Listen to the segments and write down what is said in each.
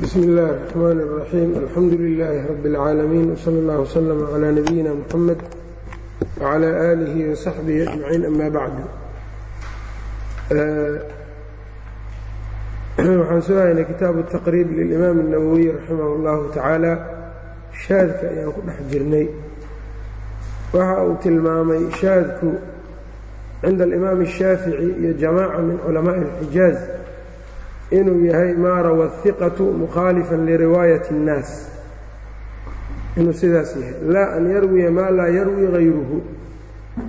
bsm اllahi الرحmn الرaxيim alxamdu لilaahi rab اlcaalamiin wslى اllah wslm عlى nabiyina mxamed wعlى آlihi وsaxbihi أجmaciin ama bacd waxaan soo haynay kitaabu الtaqriib lilimaam الnawowiy raximah اllahu tacaala shaadka ayaan ku dhex jirnay waxa uu tilmaamay shaadku cinda alimaam الshaafici iyo jamaaca min culamaءi اlxijaaz inuu yahay maa rawa hiqatu mukhaalifan liriwaayati اnnaas inuu sidaas yahay. Laa an yarwiya maa laa yarwi hayruhu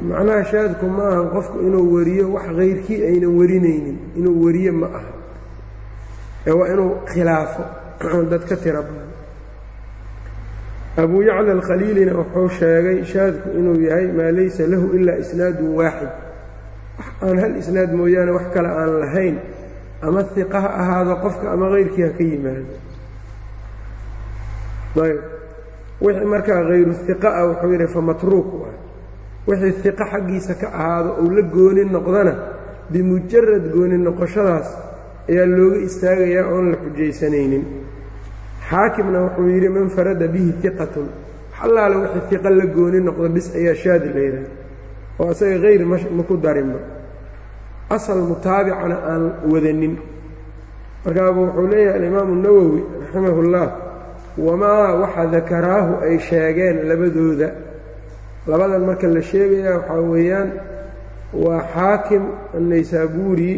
macnaha shaadku ma ahan qofku inuu wariyo wax hayrkii aynan warinaynin. Inuu wariyo ma aha. Ee waa inuu khilaafo. Dad ka tira badan. Abuu yacla alkhaliilina wuxuu sheegay shaadku inuu yahay maa laysa lahu ilaa isnaadun waaxid aan hal isnaad mooyaane wax kale aan lahayn ama hiqa ha ahaado qofka ama hayrkii ha ka yimaado. Ayb wixii markaa hayru hiqa ah wuxuu yidhi fa matruuk waay wixii hiqa xaggiisa ka ahaado ou la gooni noqdana bimujarad gooni noqoshadaas ayaa looga istaagayaa oon la xujaysanaynin. Xaakimna wuxuu yidhi man farada bihi hiqatun xallaale wixii hiqa la gooni noqdo bis ayaa shaadi layidhaha oo asaga hayr ma ku darinba asal mutaabicana aan wadanin. Markaaba wuxuu leeyahay alimaamu nawowi raximah اllah wamaa waxa dakaraahu ay sheegeen labadooda. Labadan marka la sheegaya waxaa weeyaan waa xaakim annaysaabuuri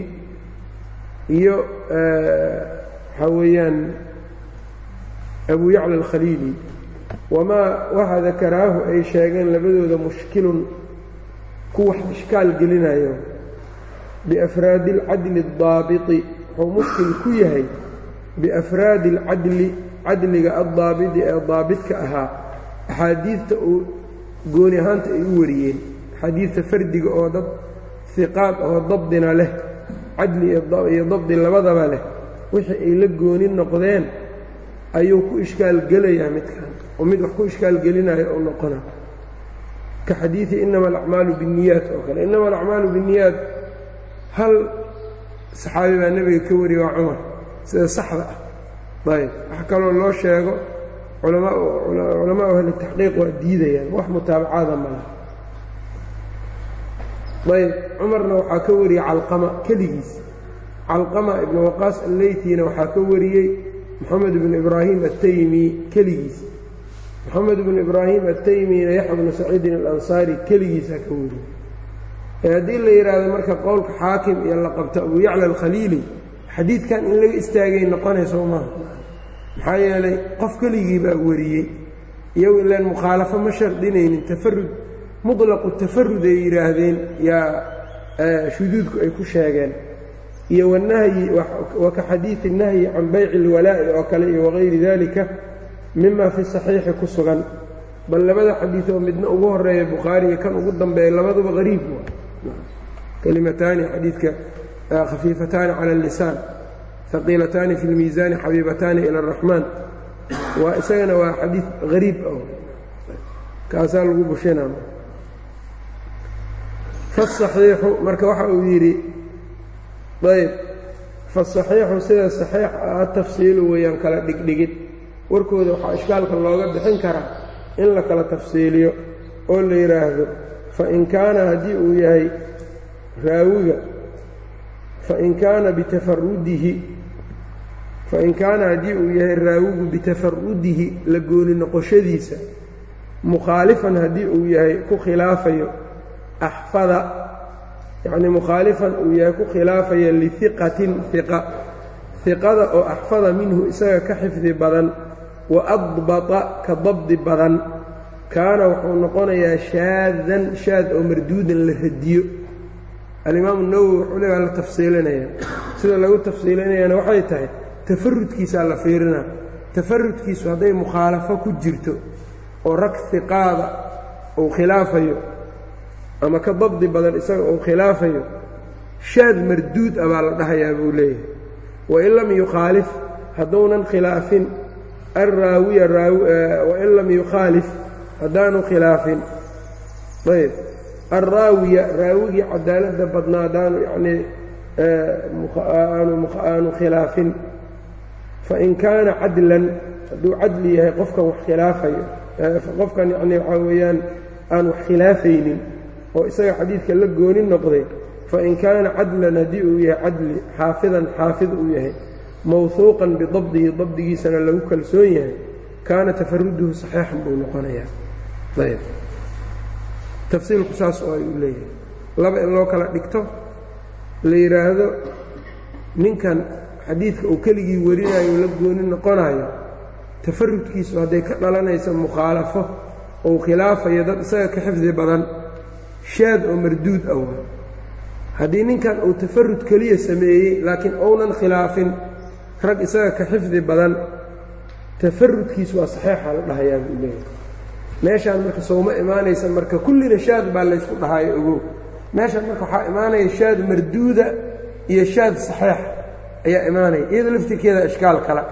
iyo waxaa weeyaan abu yacla alkhaliili. Wamaa waxa dakaraahu ay sheegeen labadooda mushkilun ku wax ishkaal gelinayo biafraadi alcadli addaabiti wuxuu mushkil ku yahay biafraadi alcadli cadliga addaabiti ee daabidka ahaa axaadiidta uu gooni ahaanta ay u wariyeen axaadiidta fardiga oo dad hiqaad oo dabdina leh cadli iyo dabdi labadaba leh wixii ay la gooni noqdeen ayuu ku ishkaal gelayaa midkan oo mid wax ku ishkaal gelinayo oo noqona ka xadiidi inama alacmaalu binniyaat oo kale inama alacmaalu binniyaat hal saxaabi baa nebiga ka wariye waa cumar sida saxda ah. Ayb wax kaloo loo sheego culamaau ahli taxqiiq waa diidayaan wax mutaabacaada mala ayb cumarna waxaa ka wariyey calqama keligiis. Calqama ibnu waqaas alleytiina waxaa ka wariyey moxamed ibnu ibraahim ataymi keligiis. Moxamed ibnu ibraahim ataymina yaxya bnu saciidin alansaari keligiisaa ka wariyey haddii la yidhaahdo marka qowlka xaakim iyo la qabto abu yacla alkhaliili xadiidkan in laga istaagay noqonayso maaha maxaa yeelay qof keligii baa wariyey iyagu ilaan mukhaalafo ma shardinaynin tafarud mutlaqu tafarud ay yidhaahdeen yaa shuduudku ay ku sheegeen. Iyo wanahyi wa ka xadiidi nahyi can bayci اlwalaa'i oo kale iyo wagayri dalika mima fi saxiixi ku sugan. Bal labada xadiid oo midna ugu horreeya bukhaariga kan ugu dambeeya labaduba qariib kelimataani xadiidka khafiifataani cala allisaan haqiilataani fi lmiisaani xabiibataani ila araxmaan waa isagana waa xadiid hariib ah kaasaa lagu bushinaa fasaxiixu marka waxa uu yidhi ayb fasaxiixu sida saxiix ah tafsiilu weeyaan kala dhigdhigid warkooda waxaa ishkaalka looga bixin karaa in la kala tafsiiliyo oo la yidhaahdo fa in kaana haddii uu yahay raawiga fain kaana bitafarudihi fain kaana haddii uu yahay raawigu bitafarudihi la gooni noqoshadiisa mukhaalifan haddii uu yahay ku khilaafayo axfada yacnii mukhaalifan uu yahay ku khilaafaya lihiqatin hiqa hiqada oo axfada minhu isaga ka xifdi badan wa adbata ka dabdi badan kaana wuxuu noqonayaa shaadan shaad oo marduudan la radiyo alimaamu nawowi wuxuu leeyaa la tafsiilinayaa sida lagu tafsiilinayaana waxay tahay tafarudkiisaa la fiirinaa tafarudkiisu hadday mukhaalafo ku jirto oo rag hiqaada uu khilaafayo ama ka dabdi badan isaga uu khilaafayo shaad marduud ah baa la dhahayaa buu leeyahay. Wain lam yukhaalif hadduunan khilaafin alraawiya wain lam yukhaalif haddaanu khilaafin. Ayb alraawiya raawigii cadaaladda badnaa haddaanu yacnii aanu khilaafin fain kaana cadlan hadduu cadli yahay qofkan wax khilaafayo qofkan yacni waxaa weeyaan aan wax khilaafaynin oo isaga xadiidka la gooni noqday fain kaana cadlan haddii uu yahay cadli xaafidan xaafid uu yahay mawhuuqan bidabdihi dabdigiisana lagu kalsoon yahay kaana tafaruduhu saxiixan buu noqonayaa ayb tafsiilku saas oo ayuu leeyahay. Laba in loo kala dhigto la yidhaahdo ninkan xadiidka uu keligii warinayo la gooni noqonayo tafarudkiisu hadday ka dhalanayso mukhaalafo ou khilaafayo dad isaga ka xifdi badan shaad oo marduud ah waa haddii ninkan uu tafarud keliya sameeyey laakiin ounan khilaafin rag isaga ka xifdi badan tafarudkiisu waa saxiixa la dhahayaa buu leeyahay meeshaan marka sowma imaanaysa marka kullina shaad baa laysku dhahayo ogow meeshaan marka waxaa imaanaya shaad marduuda iyo shaad saxiix ayaa imaanaya iyada laftirkeeda ishkaal kale.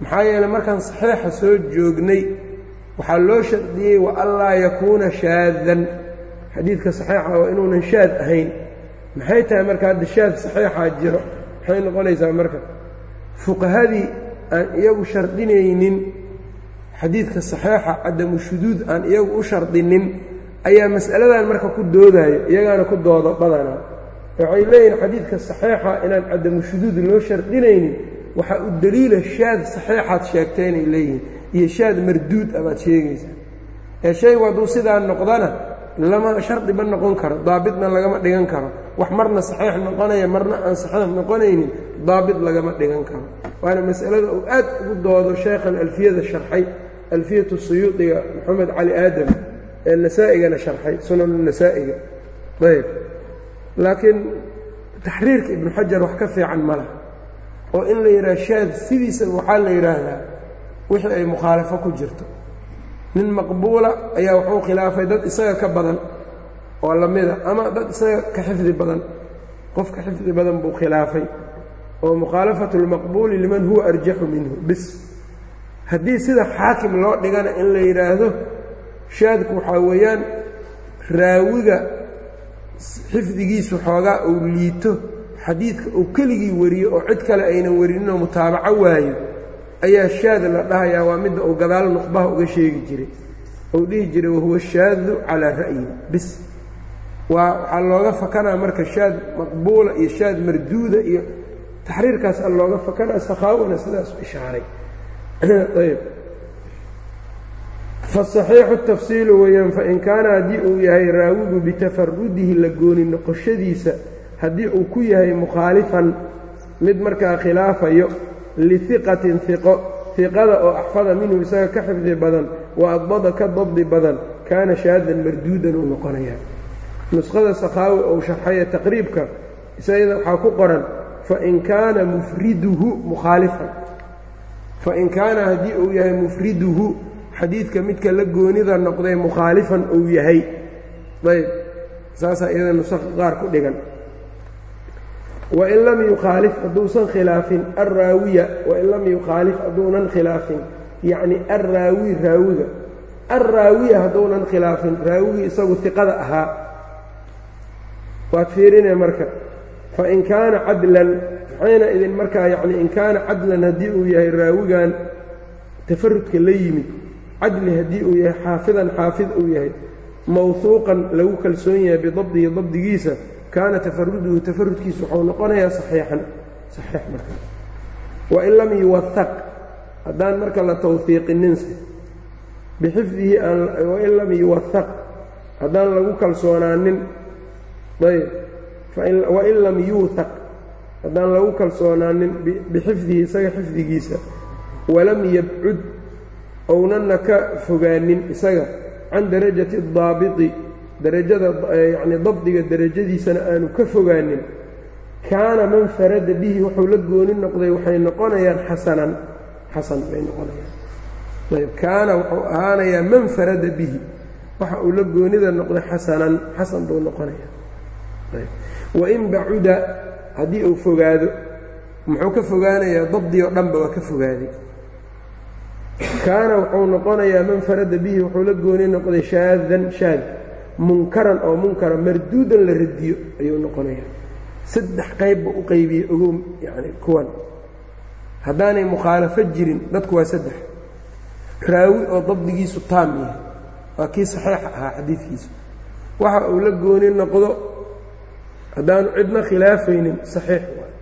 Maxaa yeeley markaan saxiixa soo joognay waxaa loo shardiyey wa anlaa yakuuna shaadan xadiidka saxiixa waa inuunan shaad ahayn. Maxay tahay marka hadda shaad saxiixaa jiro? Maxay noqonaysaa marka? Fuqahadii aan iyagu shardinaynin xadiidka saxiixa cadamu shuduud aan iyagu u shardinin ayaa mas'aladan marka ku doodayo iyagaana ku doodo badanaa waxay leeyihiin xadiidka saxiixa inaan cadamu shuduud loo shardinaynin waxaa u deliila shaad saxiixaad sheegtay inay leeyihiin iyo shaad marduud ah baad sheegaysaa. Ee shaygu hadduu sidaa noqdana lama shardiba noqon karo daabitna lagama dhigan karo. Wax marna saxiix noqonaya marna aan saxiix noqonaynin daabit lagama dhigan karo. Waana mas'alada uu aad ugu doodo sheekhan alfiyada sharxay alfiyatu suyuudiga moxamed cali aadam ee nasaa-igana sharxay sunanu nasaa'iga ayb. Laakiin taxriirka ibnu xajar wax ka fiican ma laha. Oo in la yidhaha shaad sidiisa waxaa la yidhaahdaa wixii ay mukhaalafo ku jirto. Nin maqbuula ayaa wuxuu khilaafay dad isaga ka badan oo lamida ama dad isaga ka xifdi badan. Qof ka xifdi badan buu khilaafay. Oo mukhaalafatu lmaqbuuli liman huwa arjaxu minhu bis haddii sida xaakim loo dhigana in la yidhaahdo shaadku waxaa weeyaan raawiga xifdigiisu xoogaa uu liito xadiidka uu keligii wariyo oo cid kale aynan warininoo mutaabaco waayo ayaa shaad la dhahayaa waa midda uu gadaal nuqbaha uga sheegi jiray. Uu dhihi jiray wahuwa shaadu calaa ra'yin bis. Waa waxaa looga fakanaa marka shaad maqbuula iyo shaad marduuda iyo taxriirkaas a looga fakanaa sakhaawona sidaas u ishaaray fasaxiixu tafsiilu weeyaan fain kaana haddii uu yahay raawigu bitafarudihi la gooni noqoshadiisa haddii uu ku yahay mukhaalifan mid markaa khilaafayo liiqatin iqo iqada oo axfada minhu isaga ka xifdi badan wa adbada ka dabdi badan kaana shaadan marduudan uu noqonayaa nuskhada sakhaawi ou sharxaya taqriibka isagada waxaa ku qoran fain kaana mufriduhu mukhaalifan fain kaana haddii uu yahay mufriduhu xadiidka midka la goonida noqday mukhaalifan uu yahay ayb saasaa iyada nusakha qaar ku dhigan wain lam yukhaalif hadduusan khilaafin alraawiya wain lam yukhaalif hadduunan khilaafin yacni alraawi raawiga alraawiya hadduunan khilaafin raawigii isagu iqada ahaa waad fiirine marka fain kaana cadlan maxayna idin markaa yacni in kaana cadlan haddii uu yahay raawigan tafarudka la yimid cadli haddii uu yahay xaafidan xaafid uu yahay mawhuuqan lagu kalsoon yahay bidabdihi dabdigiisa kaana tafaruduhu tafarudkiisu waxuu noqonayaa saxiixan saxiix marka. Wain lam yuwahaq haddaan marka la tawhiiqininse bixifdihi wain lam yuwahaq haddaan lagu kalsoonaanin ayb wain lam yuuhaq haddaan lagu kalsoonaanin bixifdihi isaga xifdigiisa. walam yabcud ownanna ka fogaanin isaga can darajati daabiti darajada yacni dabdiga derajadiisana aanu ka fogaanin kaana man farada bihi wuxuu la gooni noqday waxay noqonayaan xasanan xasan bay noqonayaan ayb kaana wuxuu ahaanayaa man farada bihi waxa uu la goonida noqday xasanan xasan buu noqonayaa wain bacuda haddii uu fogaado muxuu ka fogaanayaa dabdi oo dhanba waa ka fogaaday kaana wuxuu noqonayaa man farada bihi wuxuu la gooni noqday shaadan shaad. Munkaran oo munkara marduudan la radiyo ayuu noqonayaa. Saddex qaybba u qaybiyey ogow yani kuwan. Haddaanay mukhaalafo jirin dadku waa saddex. Raawi oo dabdigiisu taam yahay. Waa kii saxiixa ahaa xadiidkiisa waxa uu la gooni noqdo haddaanu cidna khilaafaynin saxiix waay.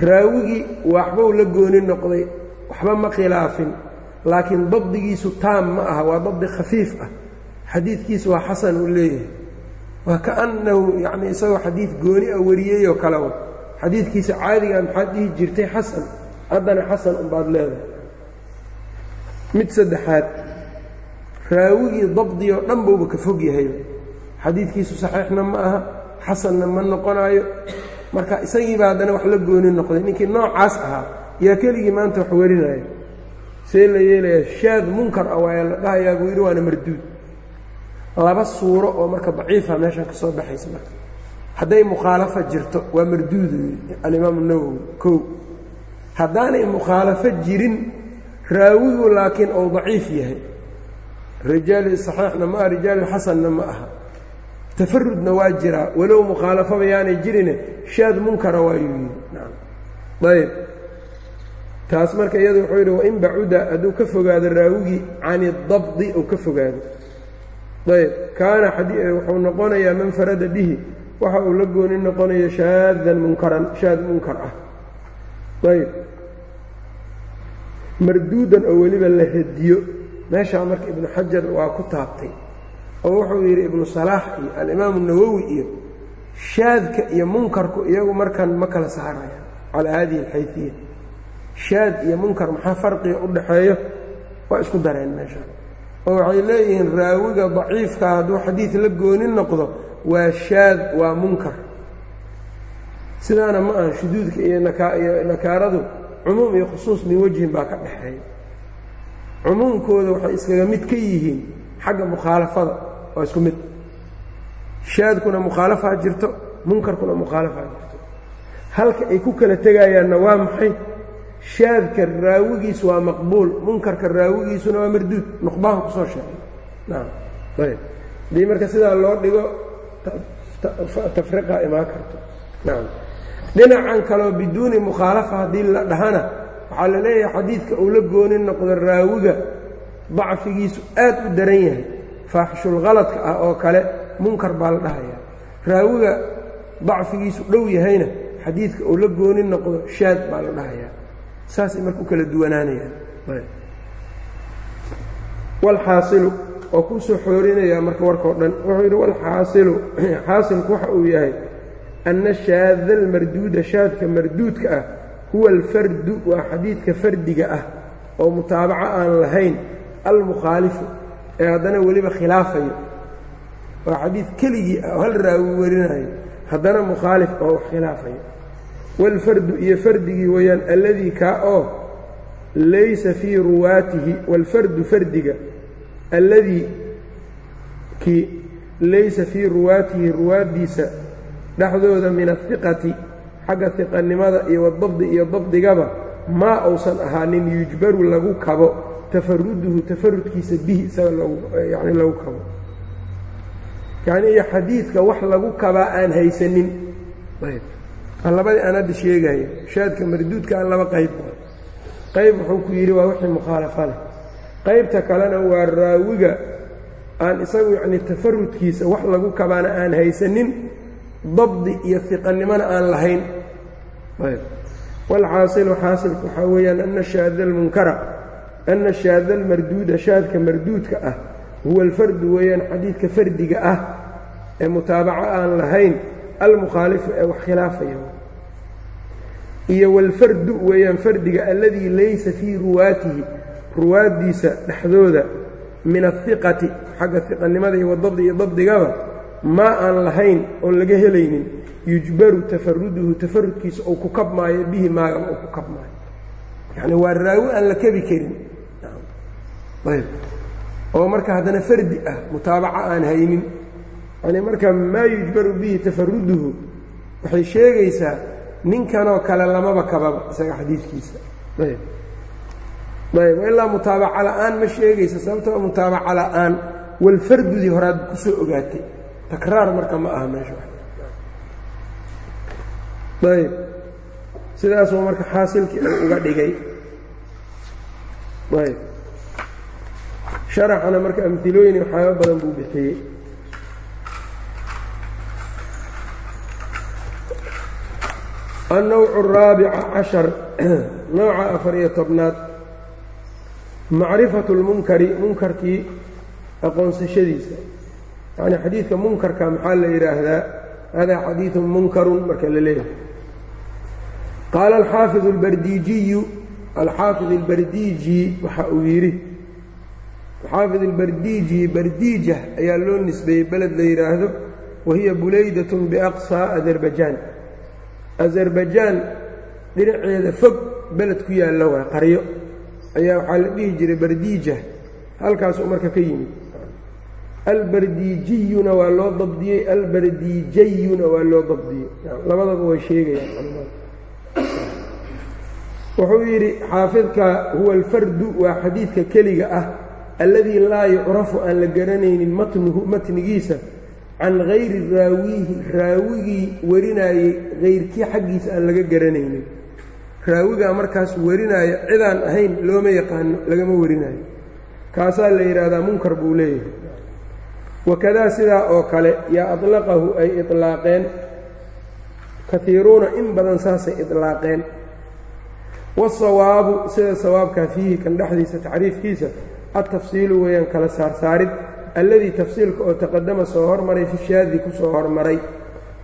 Raawigii waxbau la gooni noqday waxba ma khilaafin laakiin dabdigiisu taam ma aha waa dabdi khafiif ah. Xadiidkiisu waa xasan uu leeyahay. Waa kaannahu yacni isagoo xadiid gooni a wariyeyoo kale wa xadiidkiisa caadigaa maxaad dhihi jirtay xasan haddana xasan unbaad leedahay. Mid saddexaad raawigii dabdi oo dhan buuba ka fog yahayba xadiidkiisu saxiixna ma aha xasanna ma noqonaayo. Marka isagiiba haddana wax la gooni noqday. Ninkii noocaas ahaa yaa keligii maanta wax warinaayo see la yeelayaa shaad munkar ah waaya la dhahayaa buu yidhi waana marduud. Laba suuro oo marka daciifa meeshan ka soo baxaysa marka. Hadday mukhaalafa jirto waa marduudu yidhi alimaamu nawowi kow. Haddaanay mukhaalafo jirin raawigu laakiin ou daciif yahay. Rijaali saxiixna ma aha rijaali xasanna ma aha tafarudna waa jiraa walow mukhaalafaba yaanay jirine shaad munkara waayuu yidhi. Ayb taas marka iyadu wuxuu yidhi wain bacuda hadduu ka fogaado raawigii can idabdi uu ka fogaado. Ayb kaana wuxuu noqonayaa man farada bihi waxa uu la gooni noqonayo shaadan munkaran shaad munkar ah. Ayb marduudan oo weliba la radiyo meeshaa marka ibnu xajar waa ku taabtay oo wuxuu yidhi ibnu salaax iyo alimaamu nawowi iyo shaadka iyo munkarku iyagu markan ma kala saarayaan calaa hadihi alxayfiya shaad iyo munkar maxaa farqiga u dhaxeeyo? Waa isku dareen meesha. Oo waxay leeyihiin raawiga daciifkaa hadduu xadiid la gooni noqdo waa shaad waa munkar. Sidaana ma aha shuduudka iyo iyo nakaaradu cumuum iyo khusuus min wejhin baa ka dhexeeya cumuumkooda waxay iskaga mid ka yihiin xagga mukhaalafada waa isku mid. Shaadkuna mukhaalafaa jirto munkarkuna mukhaalafaa jirto. Halka ay ku kala tegayaanna waa maxay? Shaadka raawigiisu waa maqbuul munkarka raawigiisuna waa marduud. Nuqbahan ku soo sheegay. Naam. Ayb haddii marka sidaa loo dhigo tafriqa imaan karto. Nacam dhinacan kaleo biduuni mukhaalafa haddii la dhahana waxaa la leeyahay xadiidka uu la gooni noqdo raawiga dacfigiisu aad u daran yahay faaxishulkhaladka ah oo kale munkar baa la dhahayaa raawiga dacfigiisu dhow yahayna xadiidka uu la gooni noqdo shaad baa la dhahayaa saasay marka u kala duwanaanayaan. Walxaasilu oo kuu soo xoorinayaa marka warkao dhan wuxuu yidhi walxaasilu xaasilku waxa uu yahay anna shaada almarduuda shaadka marduudka ah huwa alfardu waa xadiidka fardiga ah oo mutaabaco aan lahayn almukhaalifu ee haddana weliba khilaafayo. Waa xadiid keligii ah oo hal raawi warinayo haddana mukhaalif oo wax khilaafayo. Waalfardu iyo fardigii weeyaan alladii kaa oo laysa fii ruwaatihi waalfardu fardiga alladii kii laysa fii ruwaatihi ruwaaddiisa dhexdooda min ahiqati xagga hiqanimada iyo wadabdi iyo dabdigaba maa uusan ahaanin yujbaru lagu kabo tafaruduhu tafarudkiisa bihi isaga yani lagu kabo. Yacni iyo xadiidka wax lagu kabaa aan haysanin. Ayb. Labadii aan hadda sheegaya shaadka marduudka aan laba qayb qayb wuxuu ku yidhi waa wixii mukhaalafa leh. Qaybta kalena waa raawiga aan isagu yacni tafarudkiisa wax lagu kabaana aan haysanin dabdi iyo hiqanimona aan lahayn. Ayb. Waalxaasilu xaasilku waxaa weeyaan ana shaada almunkara ana shaada almarduuda shaadka marduudka ah huwa alfardu weeyaan xadiidka fardiga ah ee mutaabaco aan lahayn almukhaalifu ee wax khilaafaya. Iyo walfardu weeyaan fardiga alladii laysa fii ruwaatihi ruwaaddiisa dhexdooda min ahiqati xagga hiqanimada iyo wadabdi iyo dabdigaba maa aan lahayn oon laga helaynin yujbaru tafaruduhu tafarudkiisa uu ku kabmaayo bihi maagaba uu ku kabmaayo. Yacni waa raawi aan la kebi karin ayb. Oo marka haddana fardi ah mutaabaco aan haynin yani marka maa yujbaru bihi tafaruduhu waxay sheegaysaa ninkanoo kale lamaba kababa isaga xadiidkiisa ayb. Ayb ilaa mutaabaca la'aan ma sheegaysa sababtoo mutaabaca la'aan walfardudii horaad ku soo ogaatay. Takraar marka ma aha meesha ayb. Sidaasuu marka xaasilkii uga dhigay. Ayb sharaxana marka amilooyin waxyaaba badan buu bixiyey النوع الرaaبica caشhaر nooca afar iyo tobnaad macrifaة الmunkari munkarkii aqoonsashadiisa yani xadiidka munkarka maxaa la yidhaahdaa hada xadiiث munkaru marka la leeyahay qaala alxaafiظ الbardiijiyu alxaafiظ الbardiiji waxa uu yidhi xaafid ilbardiiji bardiija ayaa loo nisbeeyey beled la yidhaahdo wahiya bulaydatun biaqsaa azarbajaan azarbajaan dhinaceeda fog beled ku yaalla waa qaryo. Ayaa waxaa la dhihi jiray bardiija halkaasuu marka ka yimid. Albardiijiyuna waa loo dabdiyey albardiijayuna waa loo dabdiyey. Labadaba way sheegayaan. Wuxuu yidhi xaafidka huwa alfardu waa xadiidka keliga ah alladii laa yucrafu aan la garanaynin matnuhu matnigiisa can hayri raawiihi raawigii warinaayey hayrkii xaggiisa aan laga garanaynin raawigaa markaas warinaayo cidaan ahayn looma yaqaano lagama warinaayo kaasaa la yidhaahdaa munkar buu leeyahay wakadaa sidaa oo kale yaa aطlaqahu ay iطlaaqeen kaiiruuna in badan saasay iطlaaqeen waالsawaabu sida sawaabkaa fiihi kan dhexdiisa tacriifkiisa altafsiilu weeyaan kala saarsaarid alladii tafsiilka oo taqadama soo hormaray fi shaadi ku soo hormaray.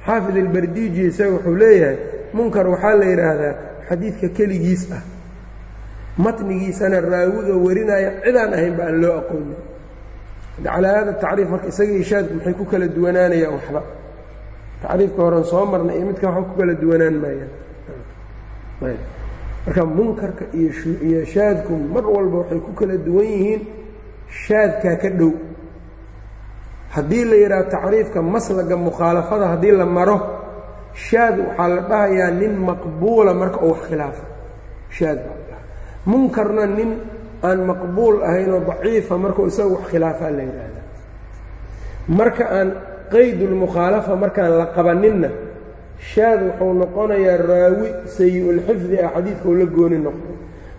Xaafid albardiiji isaga wuxuu leeyahay munkar waxaa la yidhaahdaa xadiidka keligiis ah. Matnigiisana raawiga warinaya cidaan ahaynba aan loo aqoonin calaa hada tacriif marka isaga ishaadku maxay ku kala duwanaanayaan waxba? Tacriifka horen soo marna iyo midka waxba ku kala duwanaan maayaan marka munkarka iyo shaadku mar walba waxay ku kala duwan yihiin shaadkaa ka dhow. Haddii la yidhaha tacriifka maslaga mukhaalafada haddii la maro shaad waxaa la dhahayaa nin maqbuula marka uu wax khilaafa. Shaad baa la dhaha munkarna nin aan maqbuul ahaynoo daciifa markuu isaga wax khilaafaa la yidhaahda marka aan qaydulmukhaalafa markaan la qabaninna shaad wuxuu noqonayaa raawi sayi-ulxifdi ah xadiidkau la gooni noqdo.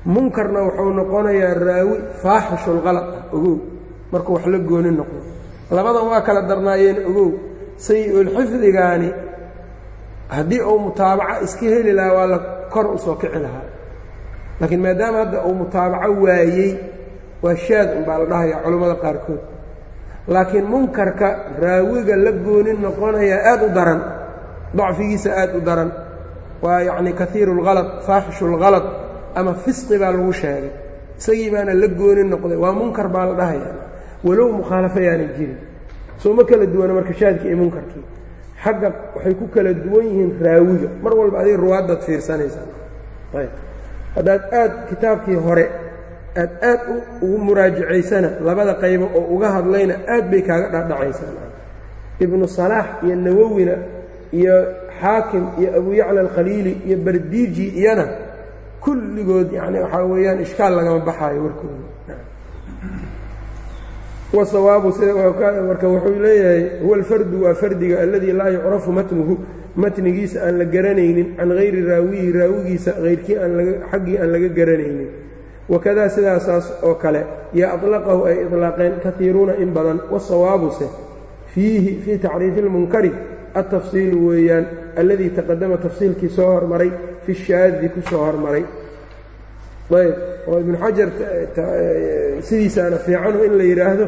Munkarna wuxuu noqonayaa raawi faaxishulqalad ah ogow markuu wax la gooni noqdo. Labadan waa kala darnaayeen ogow sayi-ulxifdigaani haddii uu mutaabaco iska heli lahaa waa la kor u soo kici lahaa. Laakiin maadaama hadda uu mutaabaco waayey waa shaad unbaa la dhahayaa culammada qaarkood. Laakiin munkarka raawiga la gooni noqonayaa aad u daran dacfigiisa aad u daran waa yacni kaiiru اlhalad faaxishu اlhalad ama fisqi baa lagu sheegay isagii baana la gooni noqday waa munkar baa la dhahaya walow mukhaalafo yaanay jirin soo ma kala duwana marka shaadkii iyo munkarkii xagga waxay ku kala duwan yihiin raawiga mar walba adiga ruwaaddaad fiirsanaysaa ayb haddaad aad kitaabkii hore aad aad ugu muraajacaysana labada qaybo oo uga hadlayna aad bay kaaga dhadhacaysaa ibnu salaax iyo nawowina iyo xaakim iyo abu yacla alkhaliili iyo bardiiji iyana kulligood yani waxaa weeyaan ishkaal lagama baxaayo warkooda wasawaabu sida marka wuxuu leeyahay huwa alfardu waa fardiga alladii laa yucrafu matnuhu matnigiisa aan la garanaynin can hayri raawiyi raawigiisa hayrkii xaggii aan laga garanaynin wakadaa sidaasaas oo kale yaa aطlaqahu ay iطlaaqeen kaiiruuna in badan wasawaabuse fiihi fii tacriifi اlmunkari altafsiilu weeyaan alladii taqadama tafsiilkii soo hormaray fi shaadi ku soo hormaray ayb oo ibnu xajar sidiisaana fiicanu in la yidhaahdo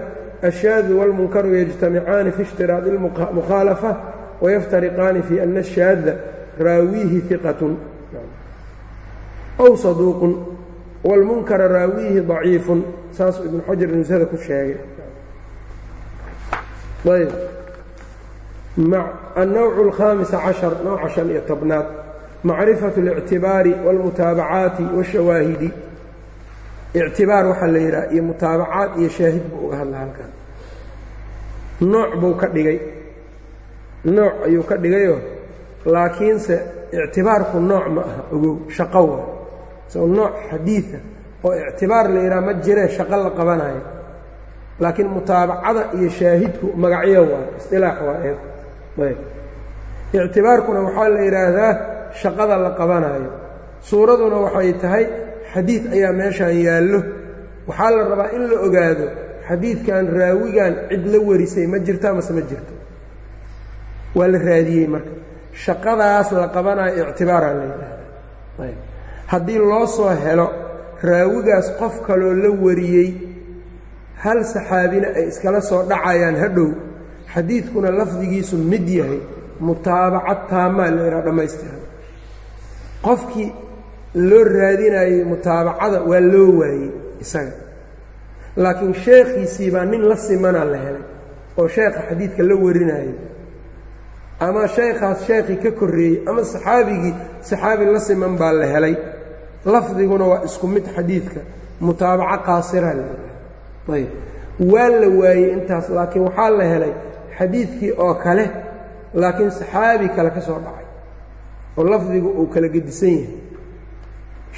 ashaadu wاlmunkaru yajtamicaani fi اshtiraaطi اlmukhaalafa wayaftariqaani fi ana ashaada raawiihi iqatun ow saduuqun wاlmunkara raawiihi ضaciifun saasuu ibnu xajar nusada ku sheegay ayb النوع الخامس caشر nooca شhan iyo tobnaad macrifaة الاctibaari واlmutaabacaati والshawaahidi اctibaar waxaa la yidhaha iyo mutaabacaad iyo shaahid buu uga hadla halkan nooc buu ka dhigay nooc ayuu ka dhigayoo laakiinse ictibaarku nooc ma aha ogow shaqo wa soo nooc xadiiثa oo ictibaar la yidhaha ma jiree shaqo la qabanayo laakiin mutaabacada iyo shaahidku magacyo waa isilaax waa eeg ictibaarkuna waxaa la yidhaahdaa shaqada la qabanaayo suuraduna waxay tahay xadiid ayaa meeshaan yaallo. Waxaa la rabaa in la ogaado xadiidkan raawigan cid la warisay ma jirta mase ma jirto. Waa la raadiyey marka. Shaqadaas la qabanayo ictibaaraa la yidhaahda haddii loo soo helo raawigaas qof kaloo la wariyey hal saxaabina ay iskala soo dhacayaan hadhow xadiidkuna lafdigiisu mid yahay mutaabacad taamaa la yidhaha dhammaystiran qofkii loo raadinayey mutaabacada waa loo waayey isaga. Laakiin sheekhiisii baa nin la simana la helay oo sheekha xadiidka la warinayay. Ama sheekhaas sheekhii ka korreeyey ama saxaabigii saxaabi la siman baa la helay. Lafdiguna waa isku mid xadiidka mutaabaco qaasira la yidhaha. Ayb waa la waayey intaas laakiin waxaa la helay xadiidkii oo kale laakiin saxaabi kale ka soo dhacay oo lafdigu uu kala gedisan yahay.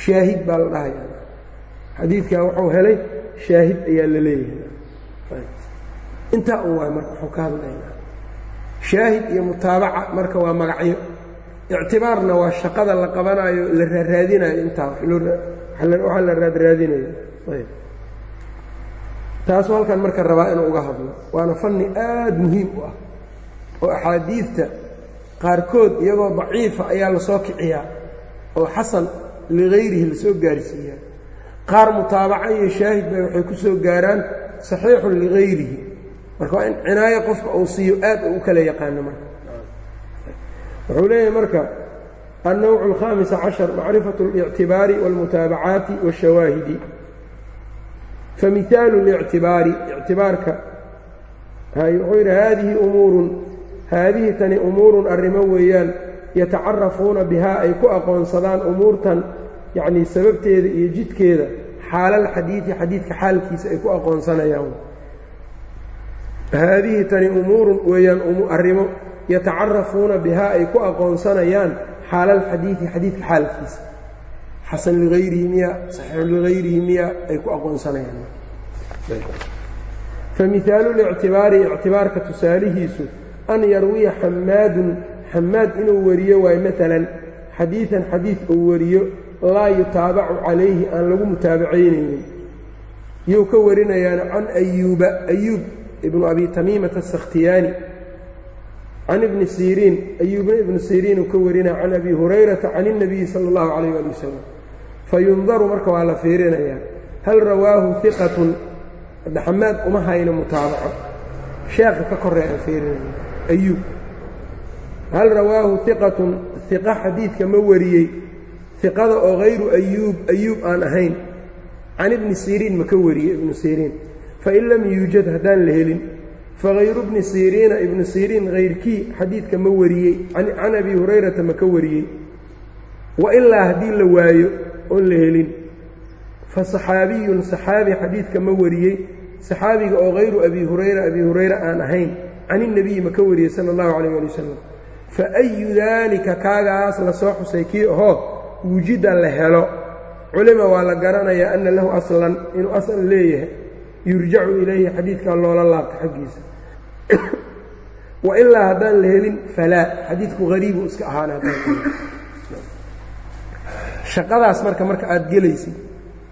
Shaahid baa la dhahaya xadiidkaa wuxuu helay shaahid ayaa la leeyahay. Intaa un waay marka waxuu ka hadlaynaa shaahid iyo mutaabaca marka waa magacyo. Ictibaarna waa shaqada la qabanaayo la raaraadinayo intaa waxaa la raadraadinayo taasuu halkan marka rabaa inuu uga hadlo waana fanni aad muhiim u ah oo axaadiidta qaarkood iyagoo daciifa ayaa lasoo kiciyaa oo xasan ligayrihi lasoo gaarsiiyaa qaar mutaabaca iyo shaahid bay waxay ku soo gaaraan saxiixun ligayrihi marka waa in cinaayo qofka uu siiyo aad uu u kala yaqaano marka wuxuu leeyahay marka النوع الخامس عشر معرفة الاعتبار والمتابعات والشواهد famihaalu lictibaari ictibaarka wuxuu yidhi haadihi umuurun haadihi tani umuurun arrimo weeyaan yatacarafuuna bihaa ay ku aqoonsadaan umuurtan yacnii sababteeda iyo jidkeeda xaalal xadiidi xadiidka xaalkiisa ay ku aqoonsanayaan haadihi tani umuurun weeyaan arrimo yatacarafuuna bihaa ay ku aqoonsanayaan xaalal xadiidi xadiidka xaalkiisa xasan ligayrihi miya saxiixu ligayrihi miya ay ku aqoonsanayaan. Famihaalu lictibaari ictibaarka tusaalihiisu an yarwiya xamaadun xamaad inuu wariyo waayo maalan xadiidan xadiid uu wariyo laa yutaabacu calayhi aan lagu mutaabacaynaynin yuu ka warinayaana can ayuuba ayuub ibnu abi tamiimata asakhtiyaani can ibni siriin ayuubna ibnu siriin ka warinaya can abi hurayrata can اnabiyi sala اllahu calayh ali wasalam fayundaru marka waa la fiirinayaa hal rawaahu iqatun xamaad uma hayno mutaabaco. Sheekha ka korey aan fiirinayna ayuub hal rawaahu iqatun iqa xadiidka ma wariyey iqada oo hayru ayuub ayuub aan ahayn. Can ibni siriin ma ka wariyey ibnu siriin. Fain lam yuujad haddaan la helin fahayru bni siriina ibnu siriin hayrkii xadiidka ma wariyey can abi hurayrata ma ka wariyey. Wa ilaa haddii la waayo oon la helin. Fa saxaabiyun saxaabi xadiidka ma wariyey. Saxaabiga oo hayru abi hurayra abi hurayra aan ahayn can innebiyi ma ka wariyey sala allahu calayh ali wasalam fa ayu daalika kaagaas la soo xusay kii ahoo wujida la helo. Culima waa la garanayaa anna lahu aslan inuu asal leeyahay. Yurjacu ilayhi xadiidkan loola laabto xaggiisa. Wa ilaa haddaan la helin falaa. Xadiidku hariibuu iska ahaana shaqadaas marka marka aada gelaysid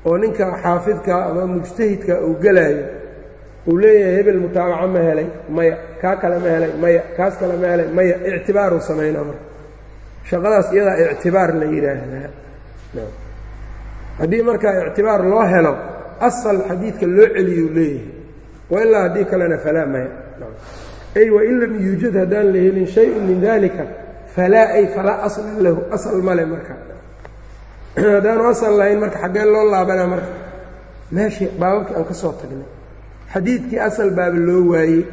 oo ninka xaafidka ama mujtahidka uu gelaayo uu leeyahay hebel mutaabaco ma helay maya kaa kale ma helay maya kaas kale ma helay maya ictibaaruu samaynaa marka. Shaqadaas iyadaa ictibaar la yidhaahdaa. Haddii markaa ictibaar loo helo asal xadiidka loo celiyuu leeyahay. Wa ilaa haddii kalena falaa maya ay wain lam yuujad haddaan la helin shayun min dalika falaa ay falaa asla lahu asal male marka haddaanu asal lahayn marka xaggee loo laabanaa marka meeshii baababkii aan ka soo tagnay. Xadiidkii asal baaba loo waayey.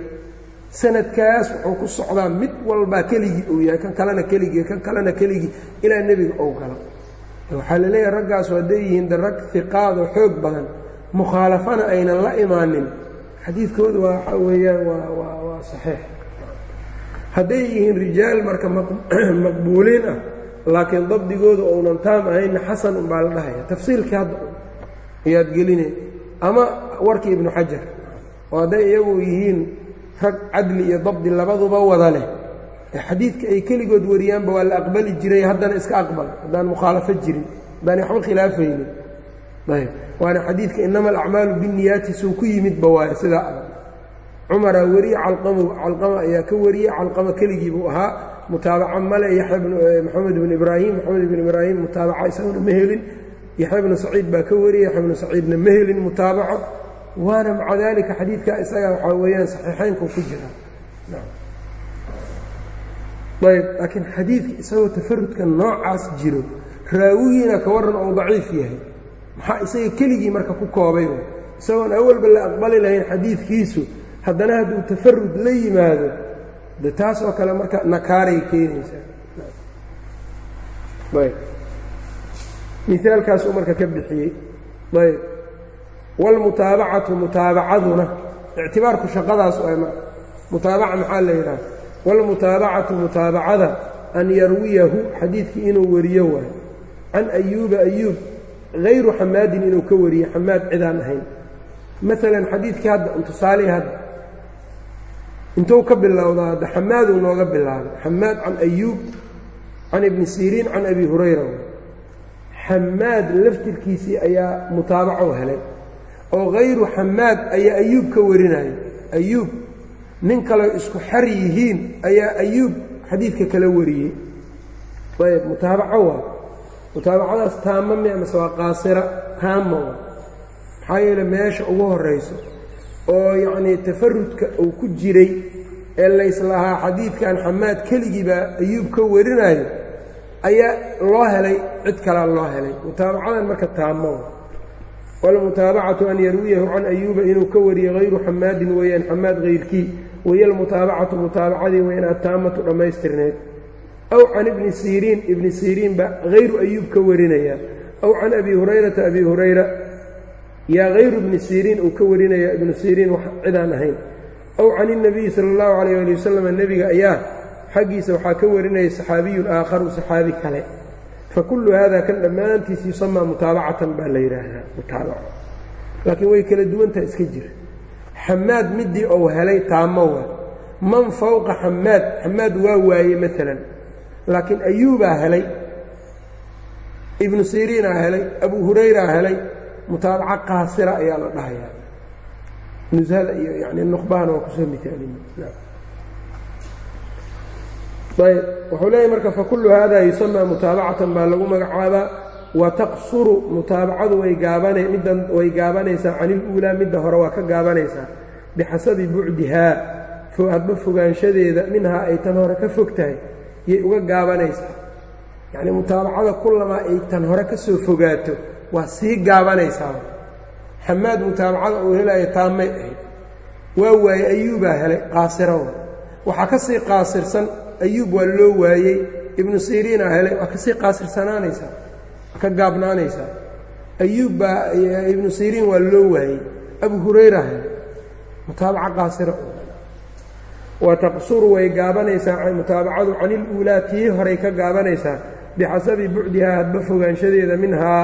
Sanadkaas wuxuu ku socdaa mid walbaa keligii uu yahay kan kalena keligii kan kalena keligii ilaa nebiga ou galo. Waxaa la leeyahay raggaasu hadday yihiin de rag hiqaadoo xoog badan mukhaalafana aynan la imaanin. Xadiidkooda waa waxaa weeyaan waa waa waa saxiix. Hadday yihiin rijaal marka maqbuuliin ah laakiin dabdigooda ounan taam ahaynna xasan unbaa la dhahaya. Tafsiilkii hadda ayaad gelinay ama warkii ibnu xajar oo hadday iyagu yihiin rag cadli iyo dabdi labaduba wada leh. Ee xadiidka ay keligood wariyaanba waa la aqbali jiray haddana iska aqbal. Haddaan mukhaalafo jirin haddaanay waxba khilaafaynin. Ayb waana xadiidka inama alacmaalu binniyaati suu ku yimidba waayo sidaa. Cumaraa weriye calqamu calqama ayaa ka wariyey calqama keligii buu ahaa mutaabaca male yaxya maxamed bn ibraahim maxamed ibn ibraahim mutaabaca isaguna ma helin. Yaxya bnu saciid baa ka wariyey yaxya bnu saciidna ma helin mutaabaco waana maca daalika xadiidka isaga waxaa weeyaan saxiixeynku ku jira. Ayb laakiin xadiidka isagoo tafarudka noocaas jiro raawigiina ka warran ou daciif yahay. Maxaa isaga keligii marka ku koobay? Isagoon awalba la aqbali lahayn xadiidkiisu. Haddana hadduu tafarud la yimaado de taas oo kale marka nakaaray keenaysaa ayb miaalkaasuu marka ka bixiyey ayb wاlmutaabacatu mutaabacaduna ictibaarku shaqadaas mutaabaca maxaa la yidhaha wاlmutaabacatu mutaabacada an yarwiyahu xadiidkii inuu wariyo waayo can ayuuba ayuub hayru xamaadin inuu ka wariyo xamaad cidaan ahayn. Maalan xadiidkii hadda tusaalihii hadda intuu ka bilowdaa hadda xamaaduu nooga bilaabay. Xamaad can ayuub can ibni siriin can abi hurayra. Xamaad laftirkiisii ayaa mutaabaco helay oo hayru xamaad ayaa ayuub ka warinayo ayuub nin kaleo isku xar yihiin ayaa ayuub xadiidka kala wariyey. Ayb mutaabaco waa mutaabacadaas taama me mase waa qaasira taama waa. Maxaa yeele meesha ugu horayso oo yacnii tafarudka uu ku jiray ee layslahaa xadiidkan xamaad keligii baa ayuub ka warinayo ayaa loo helay cid kalaa loo helay. Mutaabacadan marka taamo. Wاlmutaabacatu an yarwiyahu can ayuuba inuu ka wariyo hayru xamaadin weeyaan xamaad hayrkii waya almutaabacatu mutaabacadii weyn ataamatu dhammaystirneed. Aw can ibni siriin ibni siriinba hayru ayuub ka warinaya aw can abi hurayrata abi hurayra yaa hayru ibni siriin uu ka warinaya ibnu siriin cidaan ahayn. Ow can اnabiyi sala اllahu alayh ali wasalam nebiga ayaa xaggiisa waxaa ka warinaya saxaabiyun aakharu saxaabi kale. Fakullu hada kan dhammaantiis yusamaa mutaabacatan baa la yidhaahdaa mutaabaco laakiin way kala duwantaa iska jira. Xamaad midii ou helay taamo waa man fawqa xamaad xamaad waa waaye maalan laakiin ayuubaa helay ibnu siriinaa helay abu hurayraa helay mutaabaco qaasira ayaa la dhahayaa. Nushala iyo yani nuqbahana waa ku soo miaalin ayb wuxuu leeyahy marka fakullu hada yusamaa mutaabacatan baa lagu magacaabaa. Wa taqsuru mutaabacadu way gaabana middan way gaabanaysaa can iluulaa midda hore waa ka gaabanaysaa. Bixasabi bucdihaa hadba fogaanshadeeda minhaa ay tan hore ka fog tahay yay uga gaabanaysaa. Yacnii mutaabacada kullamaa ay tan hore ka soo fogaato waa sii gaabanaysaa. Xamaad mutaabacada uu helaayo taamay ahayd. Waa waaye ayuubaa helay qaasiro. Waxaa ka sii qaasirsan ayuub waa loo waayey ibnu siriinaa helay waa ka sii qaasirsanaanaysaa ka gaabnaanaysaa. Ayuub baa ibnu siriin waa loo waayey abu hurayra helay mutaabaca qaasira wa taqsuru way gaabanaysaa mutaabacadu can iluulaa tii horay ka gaabanaysaa. Bixasabi bucdihaa hadba fogaanshadeeda minhaa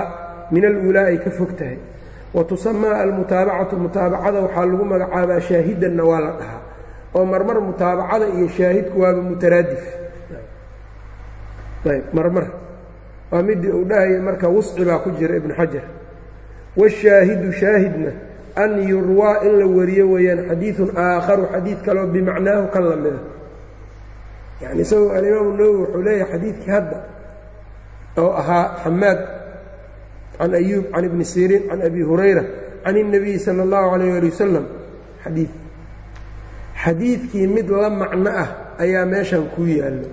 min aluulaa ay ka fog tahay. Wa tusamaa almutaabacatu mutaabacada waxaa lagu magacaabaa shaahidanna waa la dhahaa. Oo marmar mutaabacada iyo shaahidku waaba mutaraadif. Ayb marmar. Waa midii uu dhahaya marka wusci baa ku jira ibnu xajar washaahidu shaahidna an yurwaa in la wariyo weeyaan xadiidun aakharu xadiid kaleo bimacnaahu kan la mida isagoo alimaamu nawowi wuxuu leeyahay xadiidkii hadda oo ahaa xamaad can ayuub can ibni siriin can abi hurayra can الnabiyi salى اllahu alayh ali wasalam xadiid xadiidkii mid la macno ah ayaa meeshan ku yaallo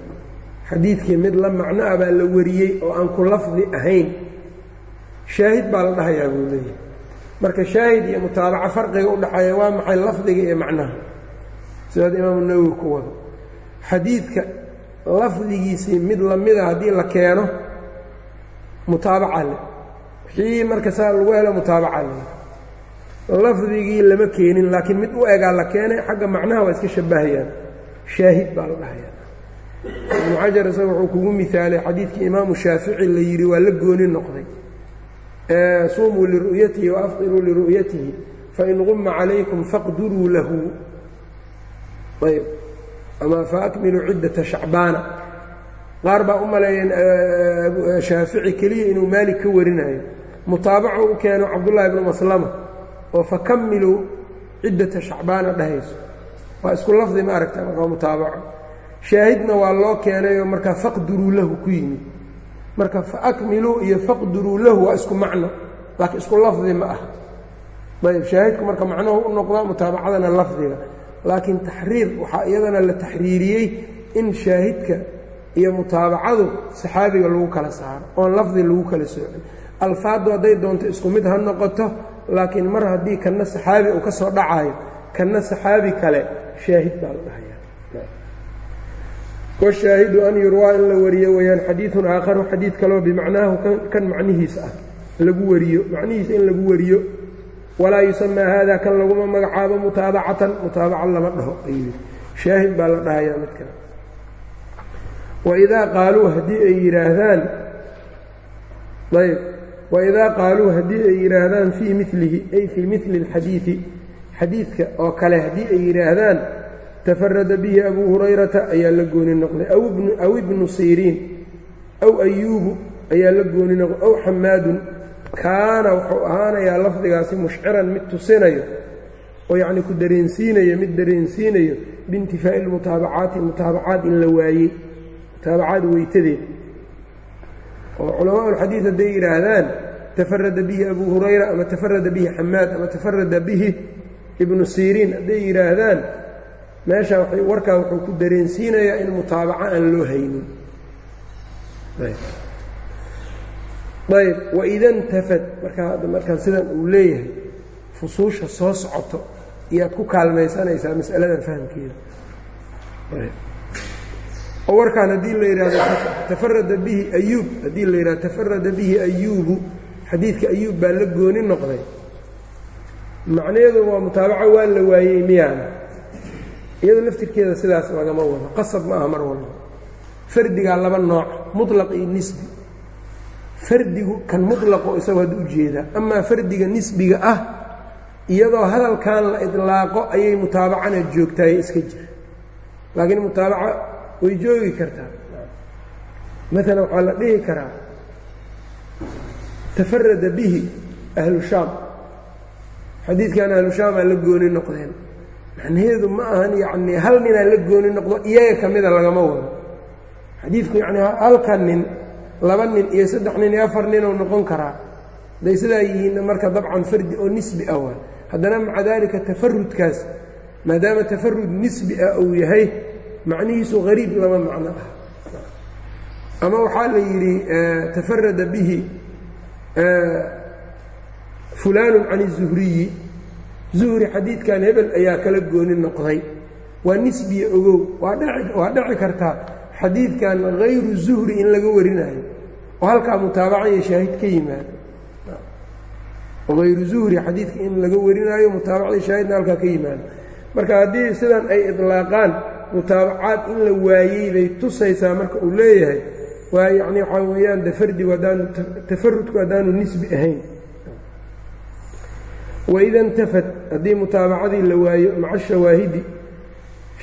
xadiidkii mid la macno ah baa la wariyey oo aan ku lafdi ahayn shaahid baa la dhahayaa buu leeyahay marka shaahid iyo mutaabaco farqiga u dhaxeeya waa maxay lafdiga iyo macnaha sidaad imaamu nawowi ku wado xadiidka lafdigiisii mid lamida haddii la keeno mutaabaca leh wixii marka saa lagu helo mutaabaca lafdigii lama keenin laakiin mid u egaa la keenay xagga macnaha waa iska shabbahayaan. Shaahid baa la dhahayaa. Ibnu xajar isaga wuxuu kugu mihaalay xadiidkii imaamu shaafici la yidhi waa la gooni noqday. Suumuu liru'yatihi waafqiruu liru'yatihi fain quma calaykum faqduruu lahu. Ayb ama faakmiluu ciddata shacbaana. Qaar baa u maleeyeen shaafici keliya inuu maalik ka warinayo mutaabaco u keeno cabdullaahi bnu maslama oo fakamiluu ciddata shacbaana dhahayso. Waa isku lafdi ma aragta marka mutaabaco shaahidna waa loo keenayoo markaa faqduruu lahu ku yimid marka faakmiluu iyo faqduruu lahu waa isku macno laakiin isku lafdi ma ah ayb shaahidku marka macnuhu u noqdaa mutaabacadana lafdiga laakiin taxriir waxaa iyadana la taxriiriyey in shaahidka iyo mutaabacadu saxaabiga lagu kala saaro oon lafdi lagu kala soocin alfaaddu hadday doonto isku mid ha noqoto laakiin mar haddii kanna saxaabi uu ka soo dhacayo kanna saxaabi kale shaahid baa la dhahaya washaahidu an yurwaa in la wariyo weyaan xadiidun aakharu xadiid kaloo bimacnaahu kan macnihiisa ah lagu wariyo macnihiisa in lagu wariyo. Walaa yusamaa haada kan laguma magacaabo mutaabacatan mutaabaca lama dhaho ayuu shaahid baa la dhahayaa midkan. Waidaa qaaluu haddii ay yidhaahdaan ayb waidaa qaaluu haddii ay yidhaahdaan fii milihi ay fii mili اlxadiidi xadiidka oo kale haddii ay yidhaahdaan tafarada bihi abuu hurayrata ayaa la gooni noqday. Aw ibnu siriin aw ayuubu ayaa la gooni noqday. Aw xamaadun kaana wuxuu ahaanayaa lafdigaasi mushciran mid tusinayo oo yacnii ku dareensiinayo mid dareensiinayo biintifaa'i lmutaabacaati mutaabacaad in la waayey mutaabacaad weytadeed oo culamaa ulxadiid hadday yidhaahdaan tafarada bihi abuu hurayra ama tafarada bihi xamaad ama tafarada bihi ibnu siriin hadday yidhaahdaan meesha warkaa wuxuu ku dareensiinayaa in mutaabaco aan loo haynin. Ayb. Waida ntafad markaa markaan sidan uu leeyahay fusuusha soo socoto iyaad ku kaalmaysanaysaa masaladan fahamkeeda oo warkaan haddii la yidhahdo tafarada bihi ayuub haddii la yidhahdo tafarada bihi ayuubu xadiidka ayuub baa la gooni noqday. Macnaheedu waa mutaabaco waa la waayey miyaana iyado laftirkeeda sidaas lagama wado. Qasab ma aha mar walba. Fardigaa laba nooc muطlaq iyo nisbi. Fardigu kan muطlaqo isagoo hadda u jeedaa amaa fardiga nisbiga ah iyadoo hadalkan la idlaaqo ayay mutaabacana joogtaaye iska jira. Laakiin mutaabaca way joogi kartaa. Maalan waxaa la dhihi karaa tafarada bihi ahlu shaam. Xadiidkan ahlu shaamaa la gooni noqdeen. Macnaheedu ma ahan yacnii hal ninaa la gooni noqdo iyaga ka mida lagama wado. Xadiidku yacnii halka nin laba nin iyo saddex nin iyo afar ninuu noqon karaa hadday sidaa yihiinna marka dabcan fardi oo nisbi ah waa. Haddana maca daalika tafarudkaas maadaama tafarud nisbi ah uu yahay macnihiisu hariib lama macno ah. Ama waxaa la yidhi tafarada bihi fulaanu can الzuhriyi zuhri xadiidkan hebel ayaa kala gooni noqday. Waa nisbiya ogow. Waa dhici kartaa xadiidkan hayru zuhri in laga warinayo. Oo halkaa mutaabaca iyo shaahid ka yimaado hayru zuhri xadiidka in laga warinaayo mutaabacadii shaahidna halkaa ka yimaado marka haddii sidan ay idlaaqaan mutaabacaad in la waayey bay tusaysaa marka uu leeyahay. Waa yacni waxaa weeyaan de fardigu haddaanu tafarudku haddaanu nisbi ahayn. Waida intafad haddii mutaabacadii la waayo maca shawaahidi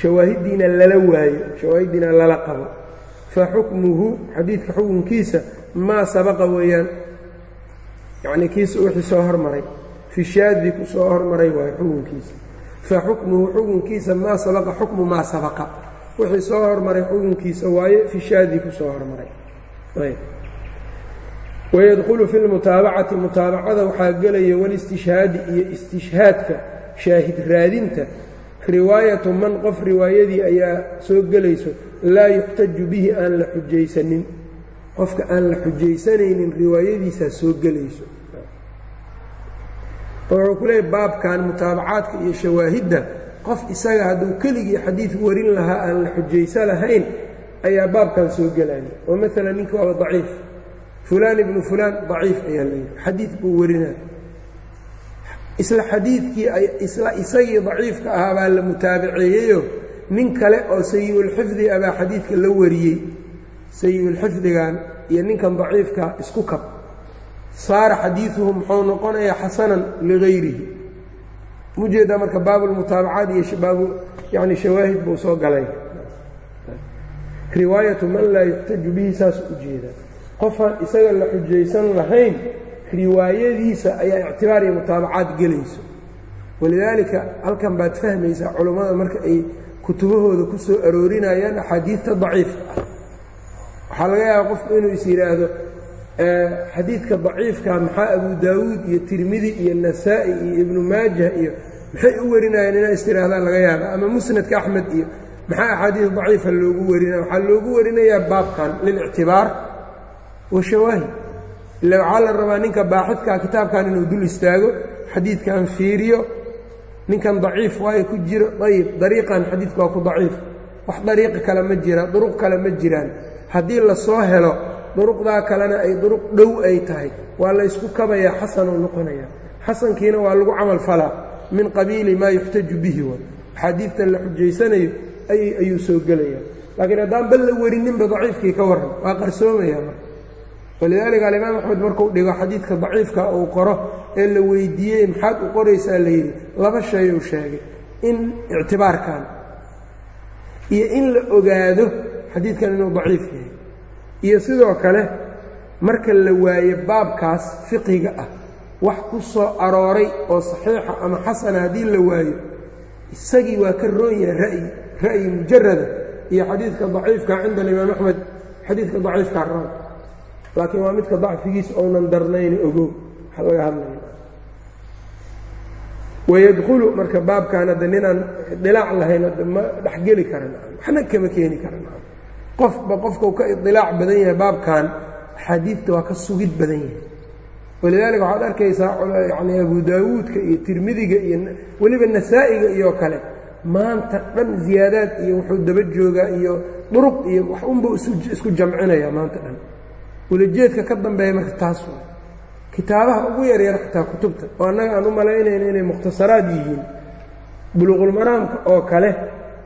shawaahiddiina lala waayo shawaahiddiina lala qabo fa xukmuhu xadiidka xukunkiisa maa sabaqa weeyaan yacnii kiisa wixii soo hormaray fi ku soo hormaray waayo xukunkiisa fa xukmuhu xukunkiisa maa sabaqa xukmu maa sabaqa. Wixii soo hormaray xukunkiisa waaye fi shaadi ku soo hormaray. Wayadkhulu fi lmutaabacati mutaabacada waxaa gelaya walistishhaadi iyo istishhaadka shaahid raadinta. Riwaayatu man qof riwaayadii ayaa soo gelayso laa yuxtaju bihi aan la xujaysanin. Qofka aan la xujaysanaynin riwaayadiisaa soo gelayso wuxuu ku leeyay baabkan mutaabacaadka iyo shawaahidda. Qof isaga hadduu keligii xadiid warin lahaa aan la xujayso lahayn ayaa baabkan soo gelaya oo maalan ninka waaba daciif. Fulaan ibnu fulaan daciif ayaa leeyahy xadiid buu warinaya isla xadiidkii isla isagii daciifka ahaa baa la mutaabaceeyeyo nin kale oo sayi-ulxifdi abaa xadiidka la wariyey. Sayi-ulxifdigan iyo ninkan daciifka isku kab saara xadiiduhu muxuu noqonayaa xasanan ligayrihi. Mujeedaa marka baabulmutaabacaad iyo baabu yani shawaahid buu soo galay. Riwaayatu man laa yuxtaju bihi saas u jeeda qofaan isaga la xujaysan lahayn riwaayadiisa ayaa ictibaar iyo mutaabacaad gelayso. Walidaalika halkan baad fahmaysaa culummada marka ay kutubahooda ku soo aroorinayaan axaadiidta daciifka ah. Waxaa laga yaaba qofku inuu is yidhaahdo xadiidka daciifka maxaa abu daawuud iyo tirmidi iyo nasaa'i iyo ibnu maajah iyo maxay u warinayaan inaa istihaahdaan laga yaaba ama musnadka axmed iyo maxaa axaadiis daciifa loogu warinaya waxaa loogu warinayaa baabkan lilictibaar wa shawaahid. Ila waxaa la rabaa ninka baaxidkaa kitaabkan inuu dul istaago xadiidkan fiiriyo ninkan daciif waayo ku jiro ayib dariiqan xadiidka waa ku daciif. Wax dariiqa kale ma jiraan duruq kale ma jiraan. Haddii la soo helo duruqdaa kalena ay duruq dhow ay tahay. Waa la ysku kabayaa xasanuu noqonaya xasankiina waa lagu camal falaa min qabiili maa yuxtaju bihi wa. Axaadiidtan la xujaysanayo ayuu soo gelaya laakiin haddaan bal la werininba daciifkii ka warran. Waa qarsoomaya marka. Walidaalika alimaam axmed markuu dhigo xadiidka daciifka uu qoro ee la weydiiyey maxaad u qoraysaa la yidhi laba shay uu sheegay in ictibaarkan iyo in la ogaado xadiidkan inuu daciif yahay iyo sidoo kale marka la waayo baabkaas fiqiga ah wax ku soo arooray oo saxiixa ama xasana haddii la waayo isagii waa ka roon yahay ra'yi ra'yi mujarada iyo xadiidka daciifka cinda alimaam axmed xadiidka daciifkaa roon. Laakiin waa midka dacfigiisa ounan darnayni ogow waxa laga hadlaya wayadkhulu marka baabkan hadda ninaan idilaac lahayn hadda ma dhexgeli karan waxna kama keeni karan qofba qofkau ka idilaac badan yahay baabkan axaadiidta waa ka sugid badan yahay. Walidaalika waxaad arkaysaa yani abu daawuudka iyo tirmidiga iyo weliba nasaa'iga iyo kale. Maanta dhan ziyaadaad iyo wuxuu daba joogaa iyo duruq iyo wax unba isku jamcinaya maanta dhan. Ulajeedka ka dambeeya marka taas waa. Kitaabaha ugu yaryar xitaa kutubta oo annaga aan u malaynayno inay mukhtasaraad yihiin. Buluuqulmaraamka oo kale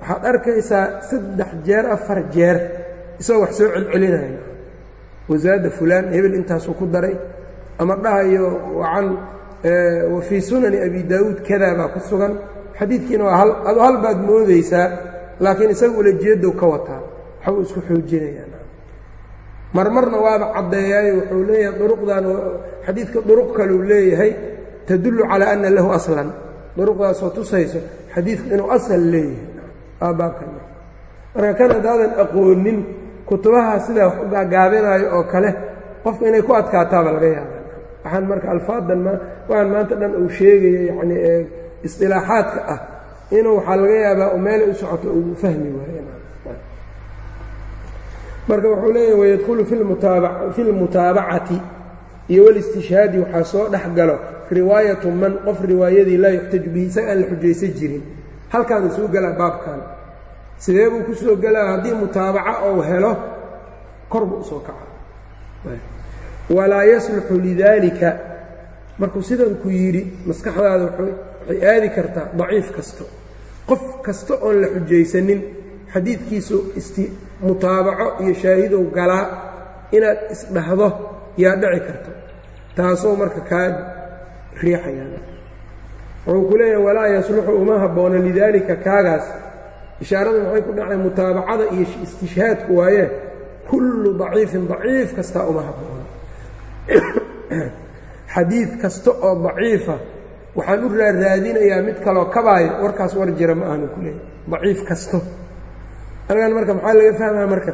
waxaad arkaysaa saddex jeer afar jeer isagoo wax soo celcelinayo wasaada fulaan hebel intaasuu ku daray. Ama dhahayo wacan wa fii sunani abi daawuud kadaa baa ku sugan. Xadiidkiina waa hal adu hal baad moodaysaa laakiin isaga ulajeedow ka wataa. Waxbuu isku xoojinayaan marmarna waaba caddeeyaayo wuxuu leeyahay duruqdan xadiidka duruq kaleu leeyahay tadullu calaa anna lahu aslan. Duruqdaasoo tusayso xadiidku inuu asal leeyahay. Aa baabkan marka kan haddaadan aqoonin kutubaha sidaa wax u gaagaabinaayo oo kale qofka inay ku adkaataaba laga yaaba waxaan marka alfaadan waxaan maanta dhan uu sheegayo yacni ee isdilaaxaadka ah inuu waxaa laga yaabaa meelay u socoto uu fahmi waayo marka wuxuu leeyahy wayadkhulu fi lmutaabacati iyo walistishhaadi waxaa soo dhex galo riwaayatu man qof riwaayadii laa yuxtaju bihi isaga aan la xujaysan jirin. Halkaanuu soo gelaa baabkan sidee buu ku soo gelaa haddii mutaabaco ou helo? Kor buu u soo kaca walaa yasluxu lidaalika. Markuu sidan ku yidhi maskaxdaada waxay aadi kartaa daciif kasto. Qof kasta oon la xujaysanin xadiidkiisu mutaabaco iyo shaahidow galaa inaad isdhahdo yaa dhici karta taasoo marka kaa riixayaan. Wuxuu ku leeyahay walaa yasluxu uma habboona lidaalika kaagaas ishaaradu maxay ku dhacay mutaabacada iyo istishhaadku waaye kullu daciifin daciif kastaa uma habboona xadiid kasta oo daciifa waxaan u raarraadinayaa mid kaloo kabaayo warkaas war jira ma aanu ku leeyahy daciif kasto halkan marka maxaa laga fahmaya marka?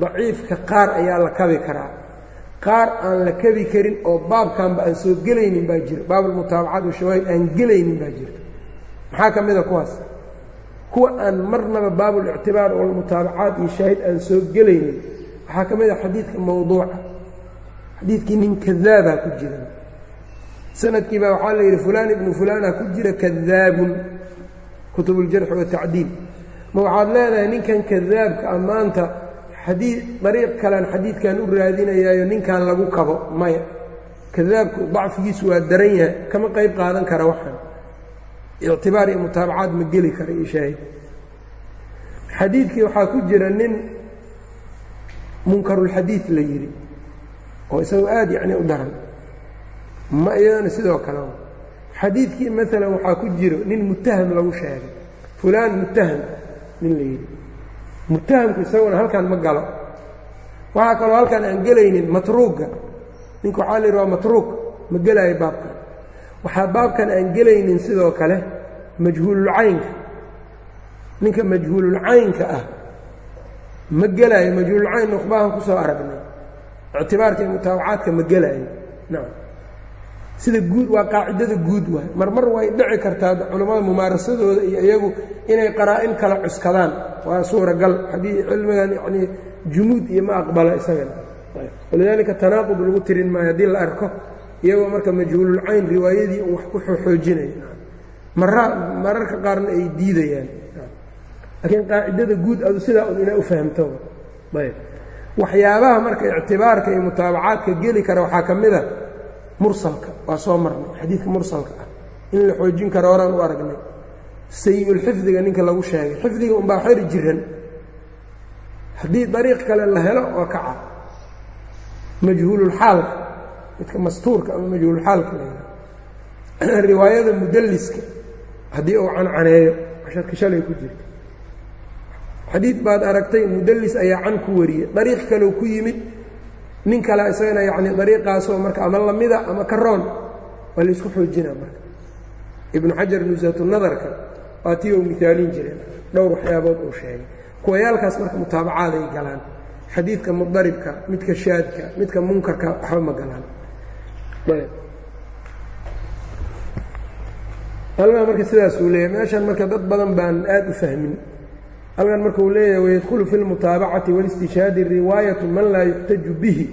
Daciifka qaar ayaa la kabi karaa. Qaar aan la kabi karin oo baabkanba aan soo gelaynin baa jira. Baabulmutaabacaat washawaahid aan gelaynin baa jirta maxaa ka mida kuwaas kuwa aan marnaba baabulictibaar walmutaabacaat iyo shaahid aan soo gelaynin. Waxaa ka mid a xadiidka mawduuca. Xadiidkii nin kadaabaa ku jira sannadkii baa waxaa la yidhi fulaan ibnu fulaana ku jira kadaabun kutubuljarxi watacdiil ma waxaad leedahay ninkan kadaabka a maanta xadii dariiq kalean xadiidkan u raadinayaayo ninkan lagu kabo? Maya. Kadaabku dacfigiisu waa daran yahay. Kama qayb qaadan kara waxaan ictibaar iyo mutaabacaad ma geli kara iyo shaahid xadiidkii waxaa ku jira nin munkarulxadiid la yidhi oo isagoo aad yacni u daran. Ma iyadana sidoo kale xadiidkii maalan waxaa ku jiro nin mutaham lagu sheegay. Fulaan mutaham nin la yidhi. Mutahamku isaguna halkan ma galo. Waxaa kaloo halkan aan gelaynin matruuga. Ninka waxaa la yidhi waa matruug ma gelaayo baabkan waxaa baabkan aan gelaynin sidoo kale majhuululcaynka ninka majhuululcaynka ah ma gelaayo majhuululcayn nuqbahan ku soo aragnay. Ictibaarka iyo mutaabacaadka ma gelaayo nacam sida guud waa qaacidada guud waay marmar way dhici kartaa culammada mumaarasadooda iyo iyagu inay qaraa-in kala cuskadaan. Waa suuragal. Haddii cilmigan yacnii jumuud iyo ma aqbala isagana walidaalika tanaaqud lagu tirin maayo haddii la arko iyagoo marka majhuululcayn riwaayadii un wax ku xoojinaya mara mararka qaarna ay diidayaan. Laakiin qaacidada guud adu sidaa un inaa u fahamto. Ayb. Waxyaabaha marka ictibaarka iyo mutaabacaadka geli kara waxaa ka mid a mursalka. Waa soo marnay. Xadiidka mursalka ah. In la xoojin karo horaan u aragnay. Sayi-ulxifdiga ninka lagu sheegay. Xifdiga unbaa xeri jiran. Haddii dariiq kale la helo waa kaca majhuululxaalka midka mastuurka ama majhuululxaalka la riwaayada mudalliska haddii uu cancaneeyo casharka shalay ku jirta. Xadiid baad aragtay mudallis ayaa can ku wariyey. Dariiq kaleu ku yimid nin kale isagana yacni dariiqaasoo marka ama lamida ama ka roon waa la isku xoojinaa marka. Ibnu xajar nusaatunadarka waa tii uu mihaalin jireen dhowr waxyaabood uu sheegay. Kuwayaalkaas marka mutaabacaaday galaan. Xadiidka mudaribka midka shaadka midka munkarka waxba ma galaan halkan marka sidaasuu leeyahay meeshan marka dad badan baan aad u fahmin. Halkan marka uu leeyahay wayadkhulu fi lmutaabacati wاlistishhaadi riwaayatu man laa yuxtaju bihi.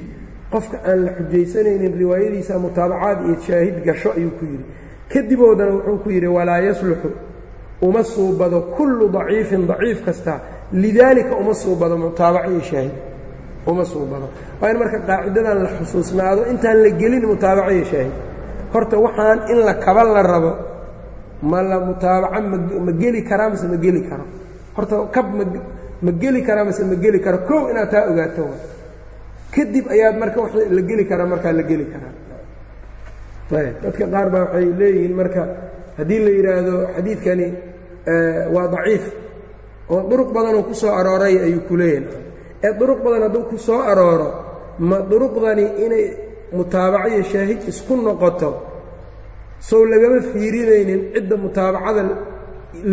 Qofka aan la xujaysanaynin riwaayadiisa mutaabacaad iyo shaahid gasho ayuu ku yidhi. Kadiboodana wuxuu ku yidhi walaa yasluxu uma suubado kullu daciifin daciif kasta. Lidaalika uma suubado mutaabaca iyo shaahid uma suubado waa in marka qaacidadan la xusuusnaado intaan la gelin mutaabaca iyo shaahid horta waxaan in la kaba la rabo ma la mutaabaca ma geli karaa mase ma geli karo. Horta kab ma geli karaa mase ma geli karo. Kow inaad taa ogaato kadib ayaad marka w la geli karaa markaa la geli karaa. Ayb dadka qaar baa waxay leeyihiin marka haddii la yidhaahdo xadiidkani waa daciif oo duruq badanoo ku soo arooray ayuu ku leeyahay ee duruq badan hadduu ku soo arooro ma duruqdani inay mutaabaco iyo shaahid isku noqoto? Sow lagama fiirinaynin cidda mutaabacada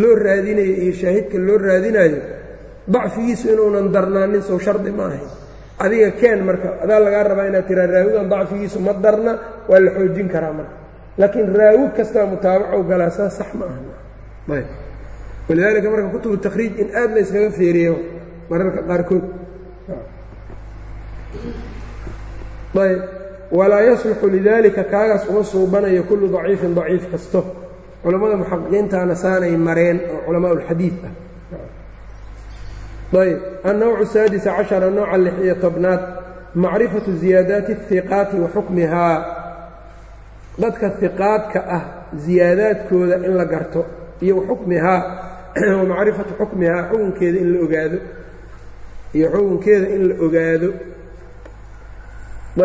loo raadinayo iyo shaahidka loo raadinayo. Dacfigiisu inuunan darnaanin sow shardi ma ahayn. Adiga keen marka adaa lagaa rabaa inaad tiraa raawigan dacfigiisu ma darna waa la xoojin karaa marka. Laakiin raawi kastaa mutaabaco galaa saa sax ma aha ayb. Walidaalika marka kutubu takhriij in aad la yskaga feeriyo mararka qaarkood ayb walaa yasluxu lidaalika kaagaas uma suubanayo kullu daciifin daciif kasto. Culammada muxaqiqiintaana saanay mareen oo culamaa ulxadiid ah. Ayb annowcu saadisa cashara nooca lix iyo tobnaad macrifatu ziyaadaati اhiqaati wa xukmihaa dadka hiqaadka ah ziyaadaadkooda in la garto iyo waxukmihaa wa macrifatu xukmihaa xukunkeeda in la ogaado iyo xukunkeeda in la ogaado.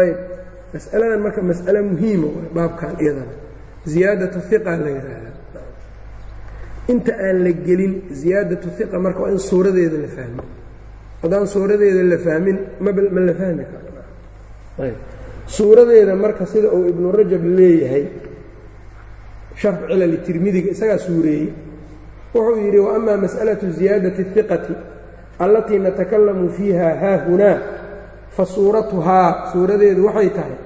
Ayb masaladan marka mas'ale muhiima ah w iyadana. Ziyaadatu iqa la yidhaahdaa inta aan la gelin ziyaadatu iqa marka waa in suuradeeda la fahmo. Haddaan suuradeeda la fahmin mma la fahmi karo ayb suuradeeda marka sida uu ibnu rajab leeyahay sharf tirmidiga isagaa suureeyey wuxuu yidhi wa amaa mas'alatu ziyaadati iqati allatii natakalamu fiiha haahunaa fa suuratuhaa suuradeedu waxay tahay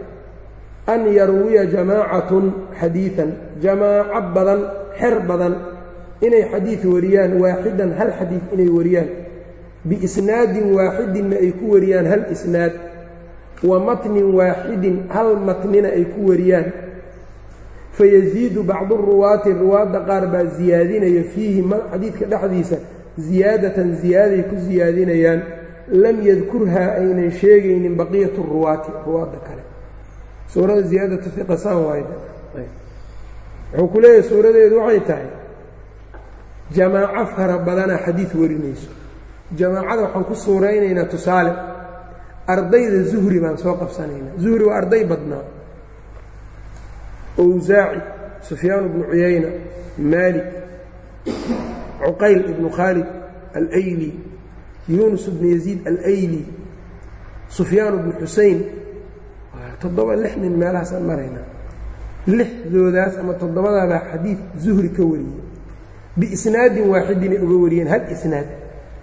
an yarwiya jamaacatun xadiiثan jamaaco badan xer badan inay xadiid wariyaan waaxidan hal xadiid inay wariyaan biisnaadin waaxidinna ay ku wariyaan hal isnaad wa matnin waaxidin hal matnina ay ku wariyaan. Fayaziidu bacdu ruwaati ruwaadda qaar baa ziyaadinaya fiihi xadiidka dhexdiisa ziyaadatan ziyaaday ku siyaadinayaan lam yadkurhaa aynan sheegaynin baqiyatu ruwaati ruwaadda kale. Suurada ziyaadatu iqa saan waay wuxuu ku leeyahay suuradeedu waxay tahay jamaaco fara badana xadiid warinayso. Jamaacada waxaan ku suuraynaynaa tusaale ardayda zuhri baan soo qabsanaynaa. Zuhri waa arday badnaa. Owsaaci sufyaan ibnu cuyayna maalik cuqayl ibnu khaalid alayli yuunus bnu yaziid alayli sufyaan bnu xusein toddoba lix nin meelahaasaan maraynaa lixdoodaas ama toddobadaabaa xadiid zuhri ka wariyey biisnaadin waaxidinay uga wariyeen hal isnaad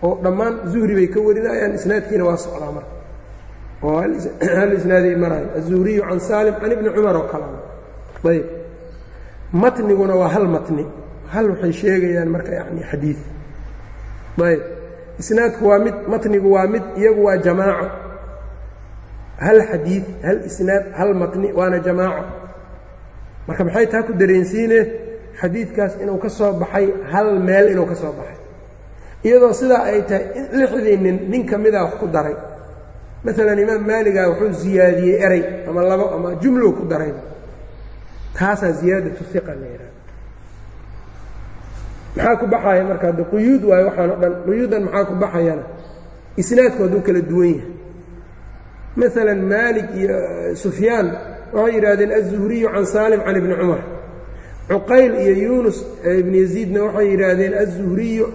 oo dhammaan zuhri bay ka warinayaan isnaadkiina waa socdaa marka oo hal isnaaday maraayo azuhriyu can saalim can ibni cumar oo kale ayb matniguna waa hal matni hal waxay sheegayaan marka yani xadiid ayb. Isnaadku waa mid matnigu waa mid iyagu waa jamaaco. Hal xadiid hal isnaad hal matni waana jamaaco. Marka maxay taa ku dareensiine xadiidkaas inuu ka soo baxay hal meel inuu ka soo baxay? Iyadoo sidaa ay tahay lixdii nin nin ka mida wax ku daray. Maalan imaam maaliga wuxuu ziyaadiyey eray ama labo ama jumlow ku daray. Taasaa ziyaadatu iqa la yidhaha maxaa ku baxaya marka hadde quyuud waayo waxaan o dhan quyuuddan maxaa ku baxayana? Isnaadku hadduu kala duwan yahay. Maalan maalik iyo sufyaan waxay yidhahdeen aلzuhriyu can saalim can ibni cumar. Cuqayl iyo yuunus ibn yaziidna waxay yidhaahdeen aلzuhriyu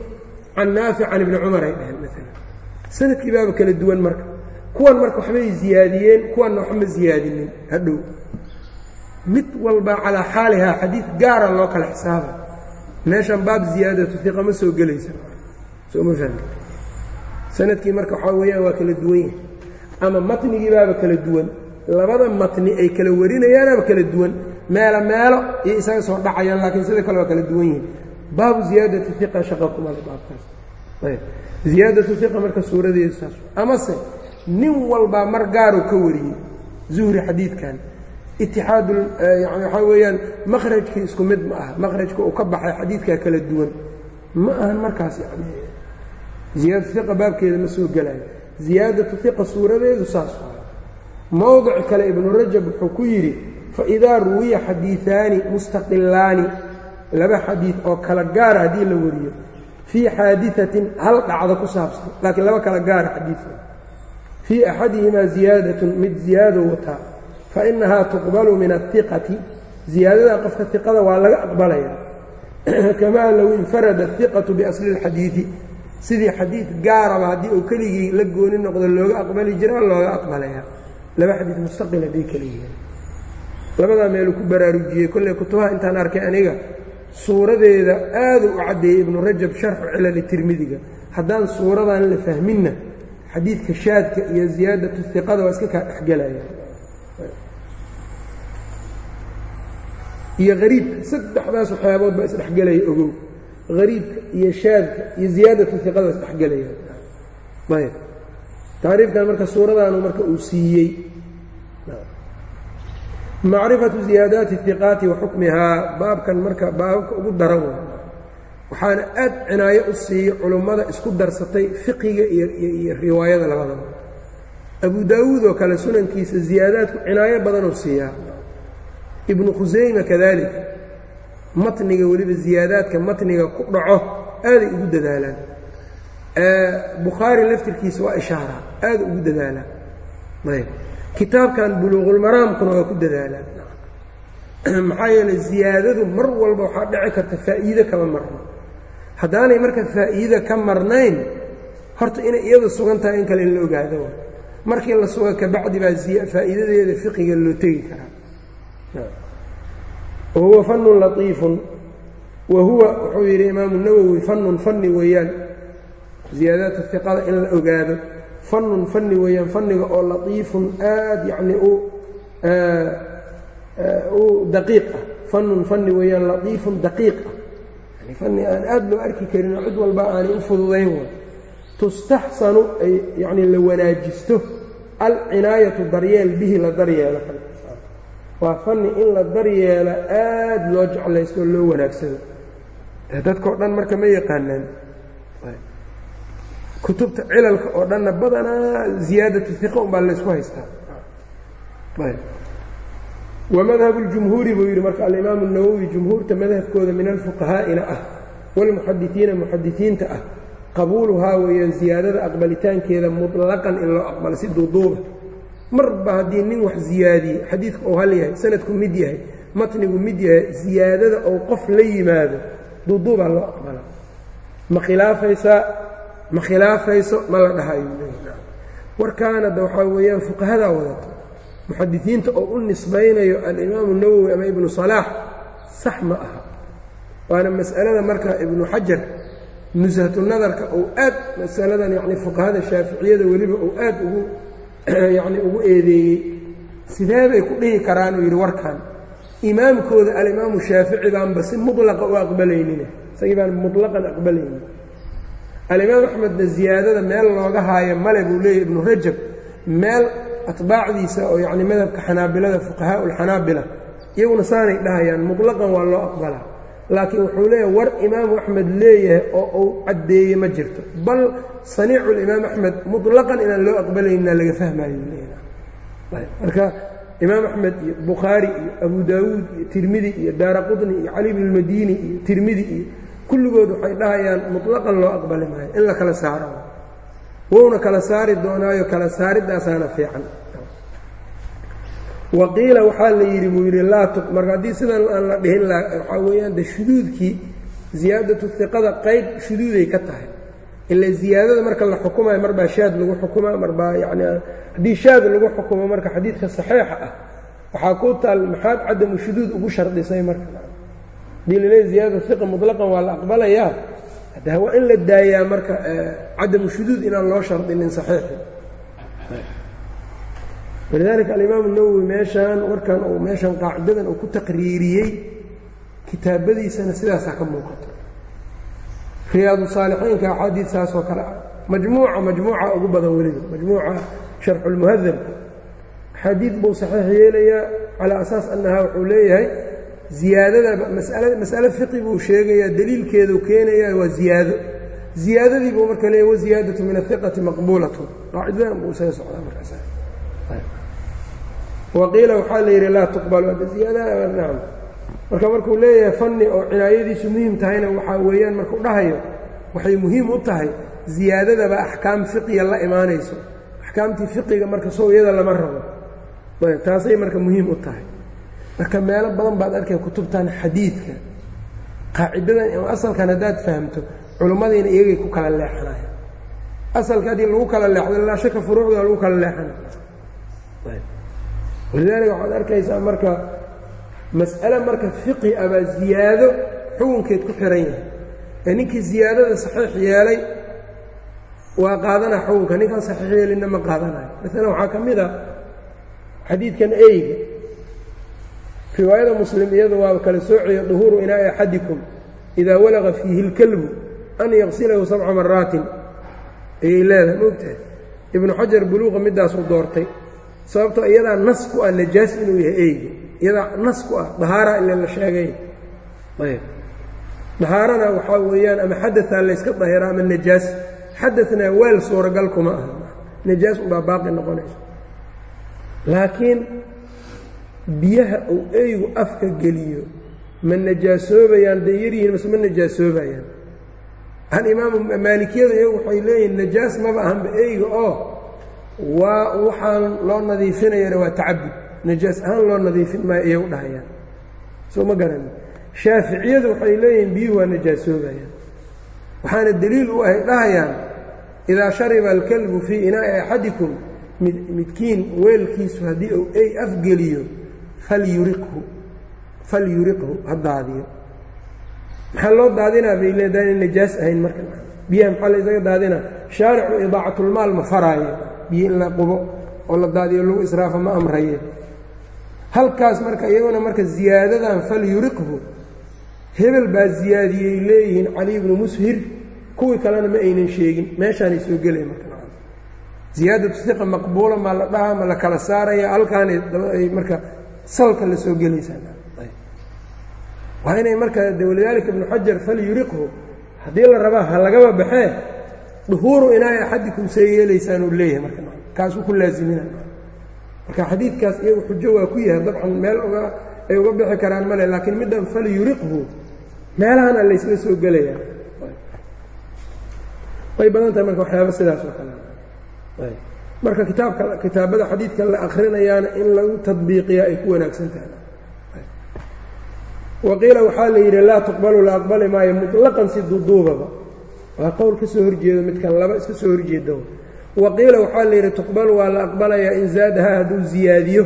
can naafic can ibni cumar ay dhaheen maalan sannadkii baaba kala duwan marka. Kuwan marka waxbay ziyaadiyeen kuwanna waxma ziyaadinin hadhow. Mid walba calaa xaalihaa xadiid gaara loo kala xisaaba meeshan baab ziyaadatu iqa ma soo gelaysa. Sooma fahmi? Sanadkii marka waxaa weeyaan waa kala duwan. Yahay ama matnigii baaba kala duwan. Labada matni ay kala warinayaanaba kala duwan. Meelo meelo iyo isaga soo dhacayaan laakiin sida kale waa kala duwan yihiin baabu ziyaadati iqa shaqa kumale baabkaas. Ayb. Ziyaadatu iqa marka suuradeedu saas. Amase nin walbaa mar gaaru ka wariyey zuhri xadiidkan itixaad yani waxaa weeyaan makhrajkii isku mid ma aha. makhrajka uu ka baxay xadiidkaa kala duwan. ma ahan markaas yani ziyaadatu iqa baabkeeda ma soo gelayo ziyaadatu iqa suuradeedu saas mowdic kale ibnu rajab wuxuu ku yidhi faidaa ruwiya xadiiثaani mustaqilaani laba xadiid oo kala gaara haddii la wariyo fii xaadiثatin hal dhacdo ku saabsan laakiin laba kala gaara xadiidka fii axadihimaa ziyaadatun mid ziyaado wataa fainahaa tuqbalu min aلiqati ziyaadada qofka iqada waa laga aqbalaya kamaa low infarada iqatu biasli اlxadiidi sidii xadiid gaaraba haddii uu keligii la gooni noqdo looga aqbali jira looga aqbalaya laba xadiid mustaqil hadday yihiin labadaa meeluu ku baraarujiyey kolley kutubaha intaan arkay aniga suuradeeda aaduu u caddeeyey ibnu rajab sharxu cilali tirmidiga haddaan suuradan la fahminna xadiidka shaadka iyo ziyaadatu iqada waa iska kaa dhexgelaya iyo hariibka saddexdaas waxyaabood baa isdhexgelaya ogow. Hariibka iyo shaadka iyo ziyaadatu iqada isdhexgelaya ayb tacriifkan marka suuradaanu marka uu siiyey. Macrifatu ziyaadaati iqaati wa xukmihaa baabkan marka baababka ugu daran wa waxaana aad cinaayo u siiyey culummada isku darsatay fiqiga iyo riwaayada labadaba. Abu daawuud oo kale sunankiisa ziyaadaadku cinaayo badanuu siiyaa ibnu khusayma kadalika matniga weliba ziyaadaadka matniga ku dhaco aaday ugu dadaalaan. Bukhaari laftirkiisa waa ishaara aada ugu dadaalaa ayb. Kitaabkan buluuqulmaraamkuna waa ku dadaalaa maxaa yeeley ziyaadadu mar walba waxaa dhici karta faa'iide kama marno. Haddaanay marka faa'iide ka marnayn horta inay iyadu sugan tahay in kale in la ogaado. Markii la suga kabacdi baa faa'iidadeeda fiqiga loo tegi karaa wa huwa fanun latiifun wa huwa wuxuu yidhi imaamu nawowi fanun fanni weeyaan. Ziyaadaat iqada in la ogaado. Fanun fanni weeyaan fanniga oo latiifun aad yacni u daqiiq ah. Fanun fanni weeyaan latiifun daqiiq ah. Yani fanni aan aad loo arki karin oo cid walba aanay u fududayn way tustaxsanu ay yacni la wanaajisto. Alcinaayatu daryeel bihi la daryeelo waa fanni in la daryeelo aad loo jeclaysto oo loo wanaagsado dadkao dhan marka ma yaqaanaan kutubta cilalka oo dhanna badanaa ziyaadatu iqa un baa laysku haystaa wamadhabu اljumhuuri buu yidhi marka alimaamu الnawowi jumhuurta madhabkooda min alfuqahaa'ina ah wاlmuxadisiina muxadisiinta ah qabuuluhaa weeyaan ziyaadada aqbalitaankeeda muطlaqan in loo aqbalo si duuduuba marba haddii nin wax ziyaadiyey xadiidku uu hal yahay sanadku mid yahay matnigu mid yahay ziyaadada ou qof la yimaado duuduubaa loo aqbala. Ma khilaafaysaa ma khilaafayso ma la dhahayo. Warkaanada waxaa weeyaan fuqahadaa wadato. Muxadisiinta oo u nisbaynayo alimaamu nawowi ama ibnu salaax sax ma aha. Waana mas'alada marka ibnu xajar nushatu nadarka ou aad masaladan yacni fuqahada shaaficiyada weliba ou aad ugu yacni ugu eedeeyey. Sidee bay ku dhihi karaan uu yidhi warkan imaamkooda alimaamu shaafici baanba si mulaqa u aqbalaynine isagii baan mutlaqan aqbalaynin. Alimaam axmedna ziyaadada meel looga haayo male buu leeyahy ibnu rajab. Meel atbaacdiisa oo yacni madhabka xanaabilada fuqahaa ulxanaabila iyaguna saanay dhahayaan mutlaqan waa loo aqbalaa laakiin wuxuu leeyahay war imaamu axmed leeyahay oo uu caddeeye ma jirto. Bal saniicu limaam axmed mutlaqan inaan loo aqbalayna laga fahmayo marka imaam axmed iyo bukhaari iyo abu daawuud iyo tirmidi iyo daara qutni iyo cali bn lmadini iyo tirmidi iyo kulligood waxay dhahayaan mutlaqan loo aqbali maayo in la kala saaro. Wouna kala saari doonaayo kala saaridaasaana fiican waqiila waxaa la yidhi buu yidhi laa marka haddii sidan aan la dhihin waxaa weeyaan de shuduudkii ziyaadatu iqada qayb shuduuday ka tahay. Ila ziyaadada marka la xukumayo marbaa shaad lagu xukumaa marbaa yani haddii shaad lagu xukumo marka xadiidka saxiixa ah waxaa ku taal maxaad cadamu shuduud ugu shardisay marka. Hadii laleey ziyaadatu iqa mutlaqan waa la aqbalayaa. Waa in la daayaa marka cadamu shuduud inaan loo shardinin saxiixi walidaalika alimaamu nawowi meeshaan warkan uu meeshan qaacidadan uu ku taqriiriyey kitaabadiisana sidaasaa ka muuqato. Riyaadu saalixiinka axaadiid saasoo kale ah majmuuca majmuuca ugu badan weliba majmuuca sharxulmuhadabka axaadiid buu saxiix yeelayaa calaa asaas annahaa wuxuu leeyahay ziyaadada mas'ale fiqi buu sheegayaa daliilkeedu keenayaa waa ziyaado. Ziyaadadii buu marka leeyahy waziyaadatu min ahiqati maqbuulatun qaacidadan buu isaga socdaa markaas waqiila waxaa la yidhi laa tuqbalu hadda ziyaadaha nacam marka markuu leeyahay fanni oo cinaayadiisu muhiim tahayna waxaa weeyaan markuu dhahayo waxay muhiim u tahay ziyaadadaba axkaam fiqiya la imaanayso. Axkaamtii fiqiga marka sow iyada lama rabo. Taasay marka muhiim u tahay. Marka meelo badan baad arkay kutubtan xadiidka. Qaacidadan ama asalkan haddaad fahamto culimmadiina iyagay ku kala leexanaya asalka haddii lagu kala leexdo laa shaka furuucda lagu kala leexanaya walidaalika waxaad arkaysaa marka mas'ale marka fiqi abaa ziyaado xukunkeed ku xihan yahay. Ee ninkii ziyaadada saxiix yeelay waa qaadanaa xukunka. Ninkaan saxiix yeelinna ma qaadanayo. Maalan waxaa ka mid a xadiidkan eyga riwaayada muslim iyadu waa kala soociya duhuuru inaa'i axadikum idaa walaqa fiihi اlkalbu an yaqsilahu sabca maraatin ayay leedahay moogtahay ibnu xajar buluuqa midaasuu doortay sababtoo iyadaa nas ku ah najaas inuu yahay eyga iyadaa nas ku ah dahaara ila la sheegay. Ayb. Dahaarana waxaa weeyaan ama xadaaa layska dahiraa ama najaas. Xadana weel suuragal kuma aha. Najaas unbaa baaqi noqonayso laakiin biyaha uu eygu afka geliyo ma najaasoobayaan day yaryihiin mase ma najaasoobayaan. Alimaamu maalikiyadu iyagu waxay leeyihiin najaas maba ahanba eyga oo waa waxaan loo nadiifinayana waa tacabud. Najaas ahaan loo nadiifin maayo iyagu dhahayaan. Soo ma garani shaaficiyadu waxay leeyihiin biyuhu waa najaasoobayaan. Waxaana deliil u ahay dhahayaan idaa shariba alkalbu fii inaa'i axadikum midkiin weelkiisu haddii uu ey afgeliyo falyuriqhu falyuriqhu ha daadiyo. Maxaa loo daadinaa? Bay leedahay najaas ahayn marka. Biyaha maxaa la isaga daadinaa? Shaaricu idaacatulmaal ma faraaye biyo in la qubo oo la daadiyo lagu israafa ma amraye. Halkaas marka iyaguna marka ziyaadadan falyuriqhu hebel baa ziyaadiyey leeyihiin cali ibnu mushir. Kuwii kalena ma aynan sheegin meeshaanay soo gelaya marka. Ziyaadatu iqa maqbuula maa la dhahaa ma la kala saaraya halkaanay ay marka salka la soo gelaysaa waa inay marka walidaalika ibnu xajar falyuriqhu haddii la rabaa ha lagaba baxee duhuuru inaay axadikum see yeelaysaan uu leeyahay marka kaasuu ku laasimina marka xadiidkaas iyagu xujo waa ku yahay dabcan meel uga ay uga bixi karaan male laakiin middan falyuriqhu meelahana laysla soo gelayaa. Way badan tahay marka waxyaaba sidaas oo kale. Marka kitaabka kitaabada xadiidka la akrinayaana in lagu tadbiiqiyaa ay ku wanaagsan tahay. Waqiila waxaa la yidhi laa tuqbalu la aqbali maayo muطlaqan si duuduubaba waa qowl ka soo horjeedo midkan laba iska soo horjeeda waqiila waxaa la yidhi tuqbalu waa la aqbalayaa in zaadahaa hadduu ziyaadiyo.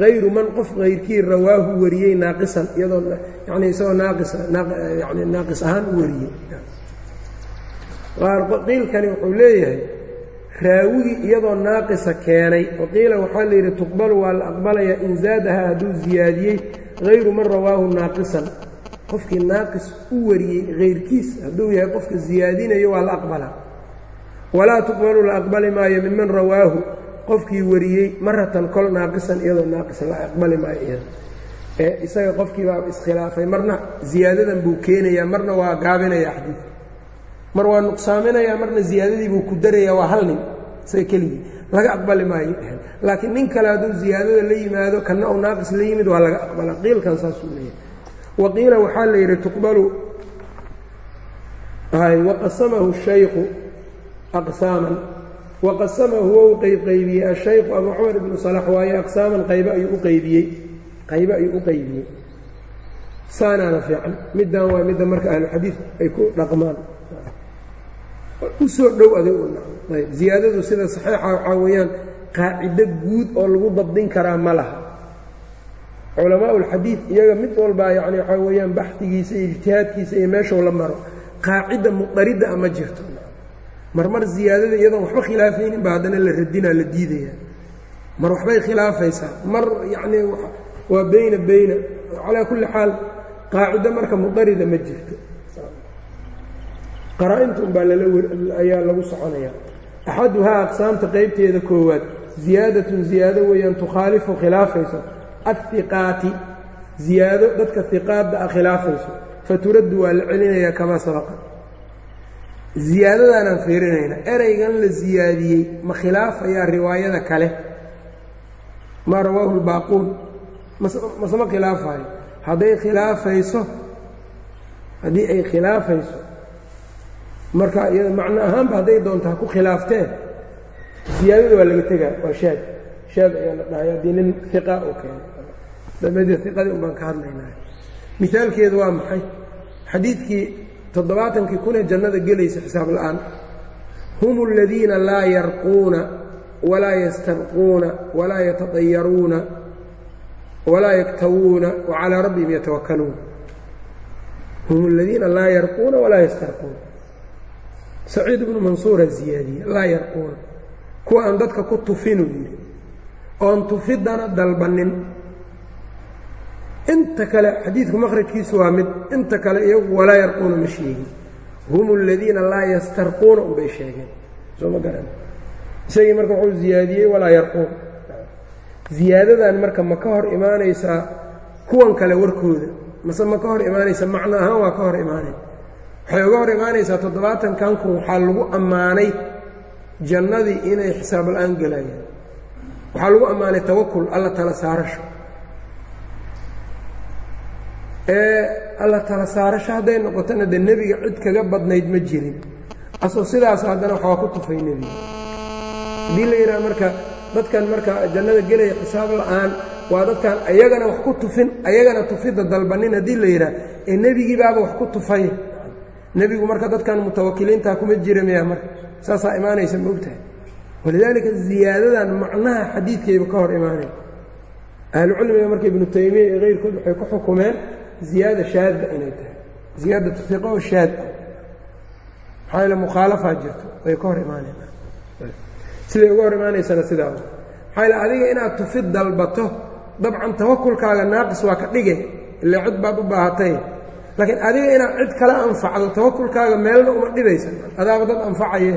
Hayru man qof hayrkii rawaahu wariyey naaqisan iyadoo yani isagoo naaqisa yani naaqis ahaan u wariyey. Qiilkani wuxuu leeyahay raawigii iyadoo naaqisa keenay. Waqiila waxaa la yidhi tuqbalu waa la aqbalayaa in zaadahaa hadduu ziyaadiyey. Hayru man rawaahu naaqisan qofkii naaqis u wariyey hayrkiis hadduu yahay qofka ziyaadinayo waa la aqbalaa walaa tuqbalu la aqbali maayo minman rawaahu. Qofkii wariyey maratan kol naaqisan iyadoo naaqis la aqbali maayo iyada. Ee isaga qofkii iskhilaafay marna ziyaadadan buu keenayaa marna waa gaabinayaa xadiidka. Mar waa nuqsaaminayaa marna ziyaadadii buu ku darayaa waa hal nin isaga keligii. Laga aqbali maayo. Laakiin nin kale hadduu ziyaadada la yimaado kanna uu naaqis la yimid waa laga aqbalaa qiilkan saasuu leeyahay waqiila waxaa la yidhi tuqbalu. Waqasamahu shayku aqsaaman. Waqasamahu wou qeybqeybiyey ashayku abu cumar ibnu salax. Waaye aqsaaman qaybo ayuu u qeybiyey. Qaybo ayuu u qeybiyey. Saanaana fiican. Middan waa midda marka ahluxadiid ay ku dhaqmaan. U soo dhow adig ayb ziyaadadu sida saxiixa waxaa weeyaan qaacido guud oo lagu dabdin karaa ma laha culamaa ulxadiid iyaga mid walbaa yani waxaa weeyaan baxdigiisa iyo ijtihaadkiisa iyo meeshuu la maro qaacida muqaridda a ma jirto marmar ziyaadada iyadoon waxba khilaafaynin ba haddana la radinaa la diidaya mar waxbay khilaafaysaa. Mar yacnii waa beyna beyna calaa kulli xaal qaacido marka muqarida ma jirto. Qaraa-inta unbaa lalayaa lagu soconaya axaduhaa aqsaamta qeybteeda koowaad ziyaadatun ziyaado weeyaan tukhaalifu khilaafayso ahiqaati ziyaado dadka hiqaadda a khilaafayso faturaddu waa la celinayaa kamaa sabaqa ziyaadadaanaan fiirinayna ereygan la ziyaadiyey ma khilaafayaa riwaayada kale maa rawaahu lbaaquun masema khilaafayo hadday khilaafayso haddii ay khilaafayso marka iyada macno ahaanba hadday doonto ku khilaafteen ziyaadada waa laga tegaa waa shaad shaad ayaa la dhahay haddii nin iqa u keenay iqadii un baan ka hadlaynaa. Mihaalkeedu waa maxay? Xadiidkii toddobaatankii kunee jannada gelaysa xisaab la'aan. Hum aladiina laa yarquuna walaa yastarquuna walaa yatadayaruuna walaa yaktawuuna wa calaa rabbihim yatawakkaluun. Hum aladiina laa yarquuna walaa yastarquuna saciid ibnu mansuura ziyaadiye laa yarquuna. Kuwa aan dadka ku tufinuu yidhi oon tufiddana dalbannin inta kale xadiidku maqrajkiisu waa mid inta kale iyagu walaa yarquuna ma sheegin. Hum aladiina laa yastarquuna unbay sheegeen. Soo ma garan. Isagii marka wuxuu ziyaadiyey walaa yarquun ziyaadadan marka ma ka hor imaanaysaa kuwan kale warkooda. Mase ma ka hor imaanaysa macno ahaan waa ka hor imaanay. Waxay uga hor imaanaysaa toddobaatankan kun waxaa lagu ammaanay jannadii inay xisaab la'aan gelayaan waxaa lagu ammaanay tawakul alla tala saarasho. Ee alla tala saarasho hadday noqotona dee nebiga cid kaga badnayd ma jirin. Asoo sidaas haddana waxaa ku tufay nebiga haddii la yidhaha marka dadkan marka jannada gelaya xisaab la'aan waa dadkan ayagana wax ku tufin ayagana tufidda dalbanin. Haddii la yidhaha ee nebigii baaba wax ku tufay. Nebigu marka dadkan mutawakiliintaa kuma jira miya marka. Saasaa imaanaysa ma ogtahay walidaalika ziyaadadan macnaha xadiidkayba ka hor imaanaya ahlucilmiga marka ibnu taymiya iyo keyrkood waxay ku xukumeen ziyaada shaadda inay tahay. Ziyaadatu iqa oo shaad ah. Maxaa yaele mukhaalafaa jirto way ka hor imaanayna siday uga hor imaanaysana sidaa maxaa yaele adiga inaad tufid dalbato dabcan tawakulkaaga naaqis waa ka dhige ile cid baad u baahatay laakiin adiga inaad cid kala anfacdo tawakulkaaga meelna uma dhibaysa adaaba dad anfacaye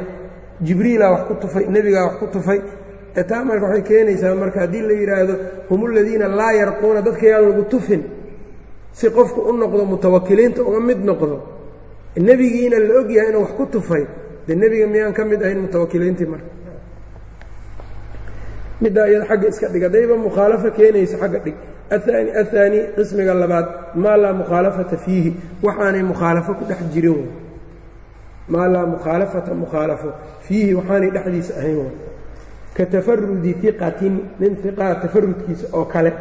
jibriilaa wax ku tufay nebigaa wax ku tufay. Ee taa marka waxay keenaysaa marka haddii la yidhaahdo hum uladiina laa yarquuna dadka yaan lagu tufin. Si qofku u noqdo mutawakiliinta uga mid noqdo nebigiina la og yahay inuu wax ku tufay dee nebiga miyaan ka mid ahayn mutawakiliintii marka? Middaa iyada xagga iska dhig haddayba mukhaalafo keenayso xagga dhig. Aani ahaani qismiga labaad maa laa mukhaalafata fiihi waxaanay mukhaalafo ku dhex jirin maa laa mukhaalafata mukhaalafo fiihi waxaanay dhexdiisa ahayn ka tafarudi iqatin nin iqaa tafarudkiisa oo kale.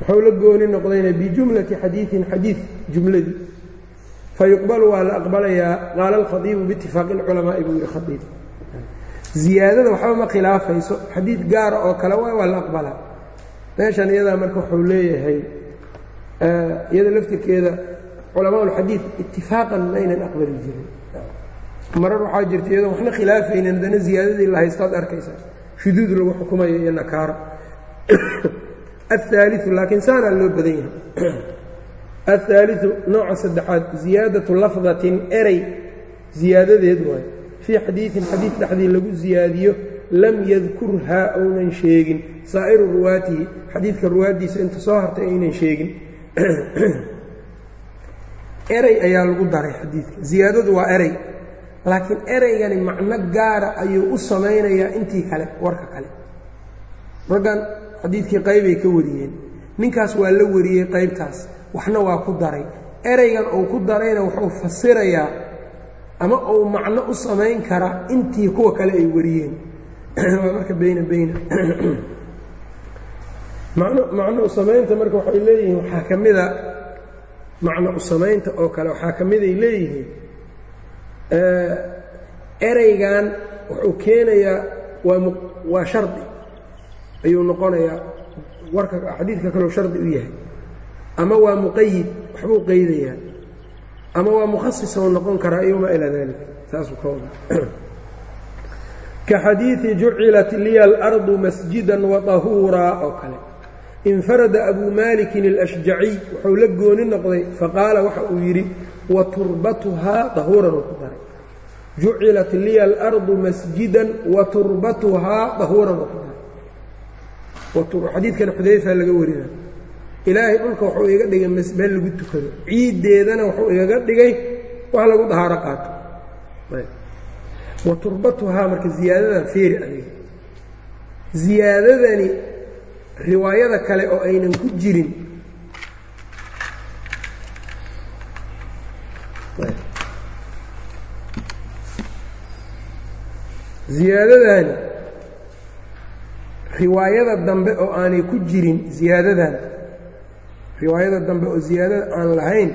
Wuxuu la gooni noqdayna bijumlati xadiiin xadiid jumladii fayuqbalu waa la aqbalayaa qaala alkhadiibu biitifaaqi اlculamaa'i buu yihi khadiib ziyaadada waxba ma khilaafayso xadiid gaara oo kale waay waa la aqbalaa. Meeshan iyadaa marka wuxuu leeyahay iyada laftirkeeda culamaa ulxadiid itifaaqan maynan aqbali jirin. Marar waxaa jirta iyadoon waxna khilaafaynin haddana ziyaadadii la haystaad arkaysaa. Shuduud lagu xukumayo iyo nakaaro ahaaliu laakiin saanaa loo badan yahay. Ahaaliu nooca saddexaad ziyaadatu lafdatin erey ziyaadadeed waayo fii xadiiin xadiid dhexdii lagu ziyaadiyo lam yadkurhaa ounan sheegin. Saa'iru ruwaatihi xadiidka ruwaaddiisa inta soo hartay aynan sheegin erey ayaa lagu daray xadiidka. Ziyaadadu waa erey laakiin ereygani macno gaara ayuu u samaynayaa intii kale warka kale. Raggan xadiidkii qaybay ka wariyeen ninkaas waa la wariyey qaybtaas. Waxna waa ku daray. Ereygan uu ku darayna wuxuu fasirayaa ama uu macno u samayn karaa intii kuwa kale ay wariyeen. Waa marka beyna beyna. Macno macno samaynta marka waxay leeyihiin waxaa ka mida macno u samaynta oo kale waxaa ka miday leeyihiin ereygan wuxuu keenayaa waa shardi ayuu noqonayaa warka xadiidka kaleu shardi u yahay. Ama waa muqayid waxbuu qaydayaa ama waa mukhasis ou noqon karaa iyo maa dalik saasuu ka wada. Ka xadiidi jucilat liya alardu masjidan waطahuuraa oo kale infarada abuu malikin اlashjaciy wuxuu la gooni noqday faqaala waxa uu yidhi wa turbatuhaa dahuuran uu ku daray jucilat liya alardu masjidan wa turbatuhaa dahuuran uu ku daray. Xadiidkan xudayfa laga warina ilaahay dhulka wuxuu iga dhigay meel lagu tukado. Ciiddeedana wuxuu igaga dhigay wax lagu dahaaro qaato. Wa turbatuhaa marka ziyaadadan feeri adiga. Ziyaadadani riwaayada kale oo aynan ku jirin. Ziyaadadani riwaayada dambe oo aanay ku jirin ziyaadadan riwaayada dambe oo ziyaadada aan lahayn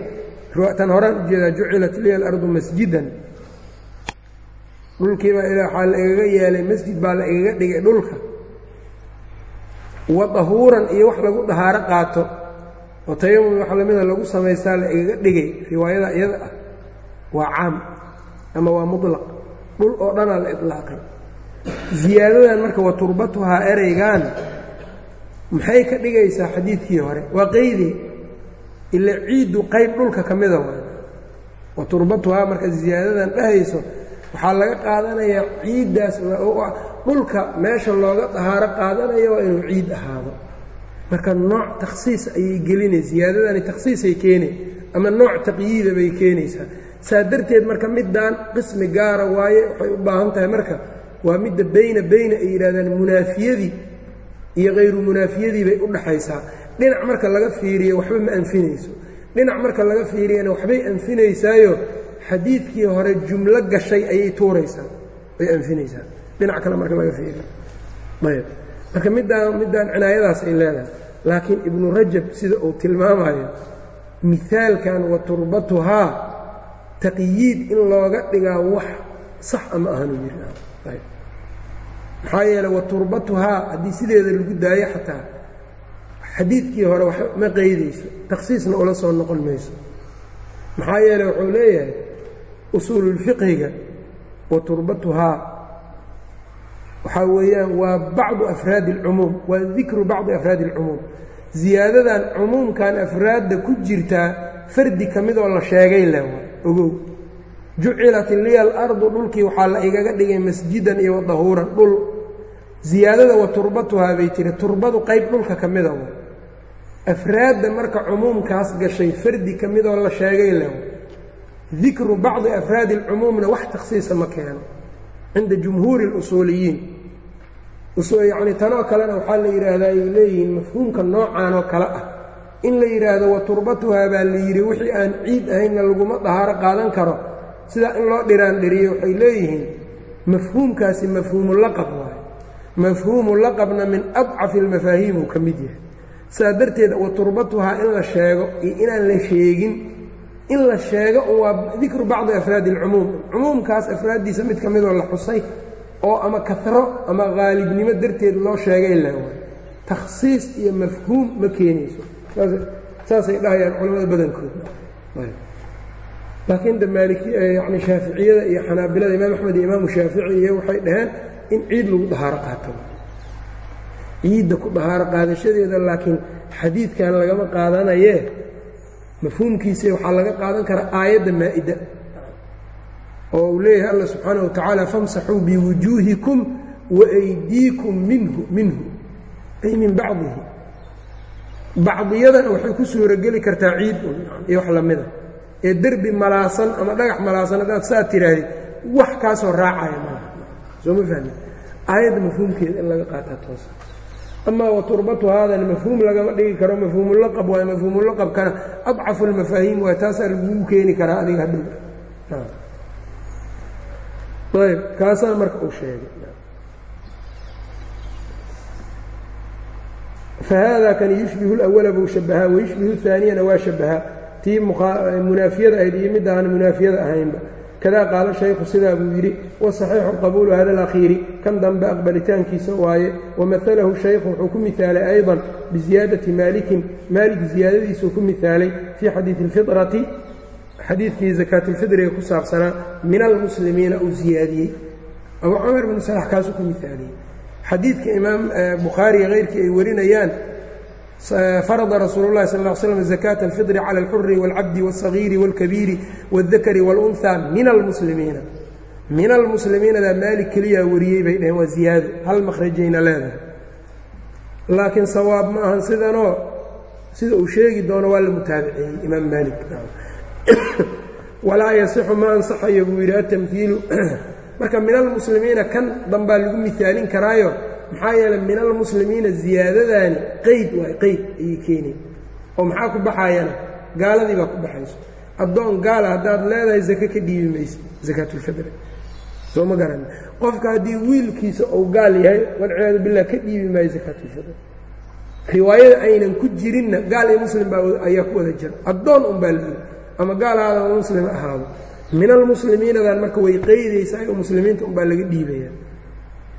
tan horaan u jeedaa jucilat liya alardu masjidan. Dhulkiibaa ila waxaa la igaga yeelay masjid baa la igaga dhigay dhulka wa dahuuran iyo wax lagu dahaaro qaato. Oo tayamum wax lamida lagu samaystaa la igaga dhigay riwaayada iyada ah. Waa caam ama waa mutlaq. Dhul oo dhanaa la ilaaqay ziyaadadan marka wa turbatuhaa ereygan maxay ka dhigaysaa xadiidkii hore? Waa qeydi ila ciiddu qayb dhulka ka mida waay. Wa turbatuhaa marka ziyaadadan dhahayso waxaa laga qaadanayaa ciiddaas dhulka meesha looga dahaaro qaadanayo waa inuu ciid ahaado. Marka nooc takhsiis ayay gelinay ziyaadadani takhsiisay keenay ama nooc taqyiida bay keenaysaa. Saa darteed marka middaan qismi gaara waaye waxay u baahan tahay marka waa midda beyna beyna ay yidhahdaan munaafiyadii iyo hayru munaafiyadii bay u dhaxaysaa. Dhinac marka laga fiiriyo waxba ma anfinayso. Dhinac marka laga fiiriyana waxbay anfinaysaayo xadiidkii hore jumlo gashay ayay tuuraysaa ay anfinaysaa dhinac kale marka laga fiiriyo. Ayb. Marka middaan middaan cinaayadaas ay leedahay laakiin ibnu rajab sida uu tilmaamayo mihaalkan wa turbatuhaa taqyiid in looga dhigaa wax sax ama ahanu yiri maxaa yeeley wa turbatuhaa haddii sideeda lagu daayo xataa xadiidkii hore wax ma qaydayso takhsiisna ula soo noqon mayso. Maxaa yeeley wuxuu leeyahay usuululfiqhiga wa turbatuhaa waxaa weeyaan waa bacdu afraadi اlcumuum waa dikru bacdi afraadi اlcumuum ziyaadadan cumuumkan afraadda ku jirtaa fardi ka midoo la sheegay leh ogow jucilat liya alardu dhulkii waxaa la igaga dhigay masjidan iyo wadahuuran dhul ziyaadada wa turbatuhaa bay tiri turbadu qayb dhulka ka mida wa afraadda marka cumuumkaas gashay fardi ka midoo la sheegay leh dikru bacdi afraadi اlcumuumna wax takhsiisa ma keeno cinda jumhuuri اlusuuliyiin yacni tanoo kalena waxaa la yidhaahdaa ay leeyihiin mafhuumka noocan oo kale ah in la yidhaahdo wa turbatuhaa baa la yidhi wixii aan ciid ahaynna laguma dahaaro qaadan karo sidaa in loo dhiraan dhiriyo waxay leeyihiin mafhuumkaasi mafhuumu laqab waaye mafhuumu laqabna min adcafi almafaahiim uu ka mid yahay saa darteed wa turbatuhaa in la sheego iyo inaan la sheegin in la sheego waa dikru bacdi afraadi اlcumuum cumuumkaas afraaddiisa mid ka midoo la xusay oo ama kahro ama qaalibnimo darteed loo sheegay waay takhsiis iyo mafhuum ma keenayso. Saasay dhahayaan culamada badankooda laakiin da maaliki yani shaaficiyada iyo xanaabilada imaam axmed iyo imaamu shaafici iyo waxay dhaheen in ciid lagu dahaaro qaato. Ciidda ku dahaaro qaadashadeeda laakiin xadiidkan lagama qaadanayee mafhuumkiisa waxaa laga qaadan karaa aayadda maa-ida oo uu leeyahay alla subxaanaه watacaala famsaxuu biwujuuhikum waaydiikum minhu minhu ay min bacdihi. Bacdiyadana waxay ku suurogeli kartaa ciid iyo wax lamida ee derbi malaasan ama dhagax malaasan haddaad saa tihaahdid wax kaasoo raacaya malaha soo ma fahmi aayadda mafhuumkeeda in laga qaataa toos amaa waturbatu haadana mafhuum lagama dhigi karo mafhuumulaqab waay mafhuumulaqabkana adcafu lmafaahiim waay taasaa lagugu keeni karaa adiga hadhow ayb kaasaa marka uu sheegay fahaada kan yushbihu lawala buu shabahaa wayushbihu haaniyana waa shabahaa tii munaafiyada ahayd iyo mid aan munaafiyada ahaynba kadaa qaala shaykhu sidaa buu yidhi wasaxiixu qabuulu hada alakhiiri kan dambe aqbalitaankiisa waaye wamahalahu shaykhu wuxuu ku mihaalay aydan bisiyaadati maalikin. Maalik siyaadadiisuu ku mihaalay fii xadiidi alfitrati xadiidkii sakaatilfitriga ku saabsanaa min almuslimiina uu siyaadiyey abu cumar binu salax kaasuu ku mihaaliyey xadiidka imaam eh, bukhaariga keyrkii ay warinayaan farada rasuulu اlahi sal ا slm zakaata alfidri cala alxuri wاlcabdi wاlsagiiri wاlkabiiri wاldakari wاlunhaa min almuslimiina min almuslimiinadaa maalik keliyaa wariyey bay dhaheen waa ziyaado hal makhrajayna leedahay laakiin sawaab ma ahan sidanoo sida uu sheegi doono waa la mutaabiciyey imaam maalik walaa yasixu ma ansaxayo buu yidhi atamhiilu marka min almuslimiina kan dambaa lagu mihaalin karaayo maxaa yeeley min almuslimiina ziyaadadaani qeyd waay qeyd ayay keenay oo maxaa ku baxayana gaaladii baa ku baxayso. Addoon gaala haddaad leedahay zake ka dhiibi maysa zakaatulfidri soo ma garan. Qofka haddii wiilkiisa uu gaal yahay walciyaadu billah ka dhiibi maayo zakaatulfidri riwaayada aynan ku jirinna gaal iyo muslim baa ayaa ku wada jira. Addoon un baa layidhi ama gaal muslim ahaado. Min almuslimiinadan marka way qeydaysaa oo muslimiinta unbaa laga dhiibaya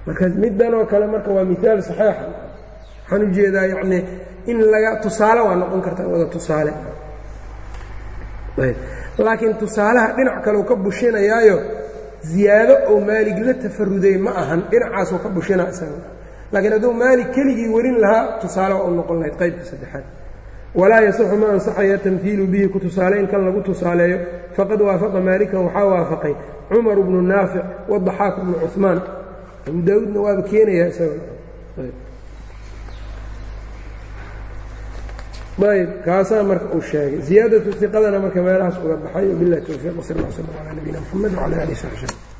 marka middan oo kale marka waa miaal saxiixa waxaan u jeedaa yacni in laga tusaale waa noqon karta wada tusaale. Laakiin tusaalaha dhinac kaleu ka bushinayaayo ziyaado oo maalig la tafaruday ma ahan dhinacaasuu ka bushina isaga. Laakiin hadduu maalig keligii warin lahaa tusaale waa u noqon lahayd qaybka saddexaad. Walaa yasixu ma ansaxaya tamhiilu bihi ku tusaaleyn kan lagu tusaaleeyo. Faqad waafaqa maalikan waxaa waafaqay cumar bnu naafic wadaxaaq bnu cuثmaan abu daawuudna waaba keenayaa isaga. Ayb. Kaasaa marka uu sheegay. Ziyaadatu iqadana marka meelahaas uga baxay. Wabilahi towfiiq wsal lla slam calaa nabiyina mxamed wcala alih slm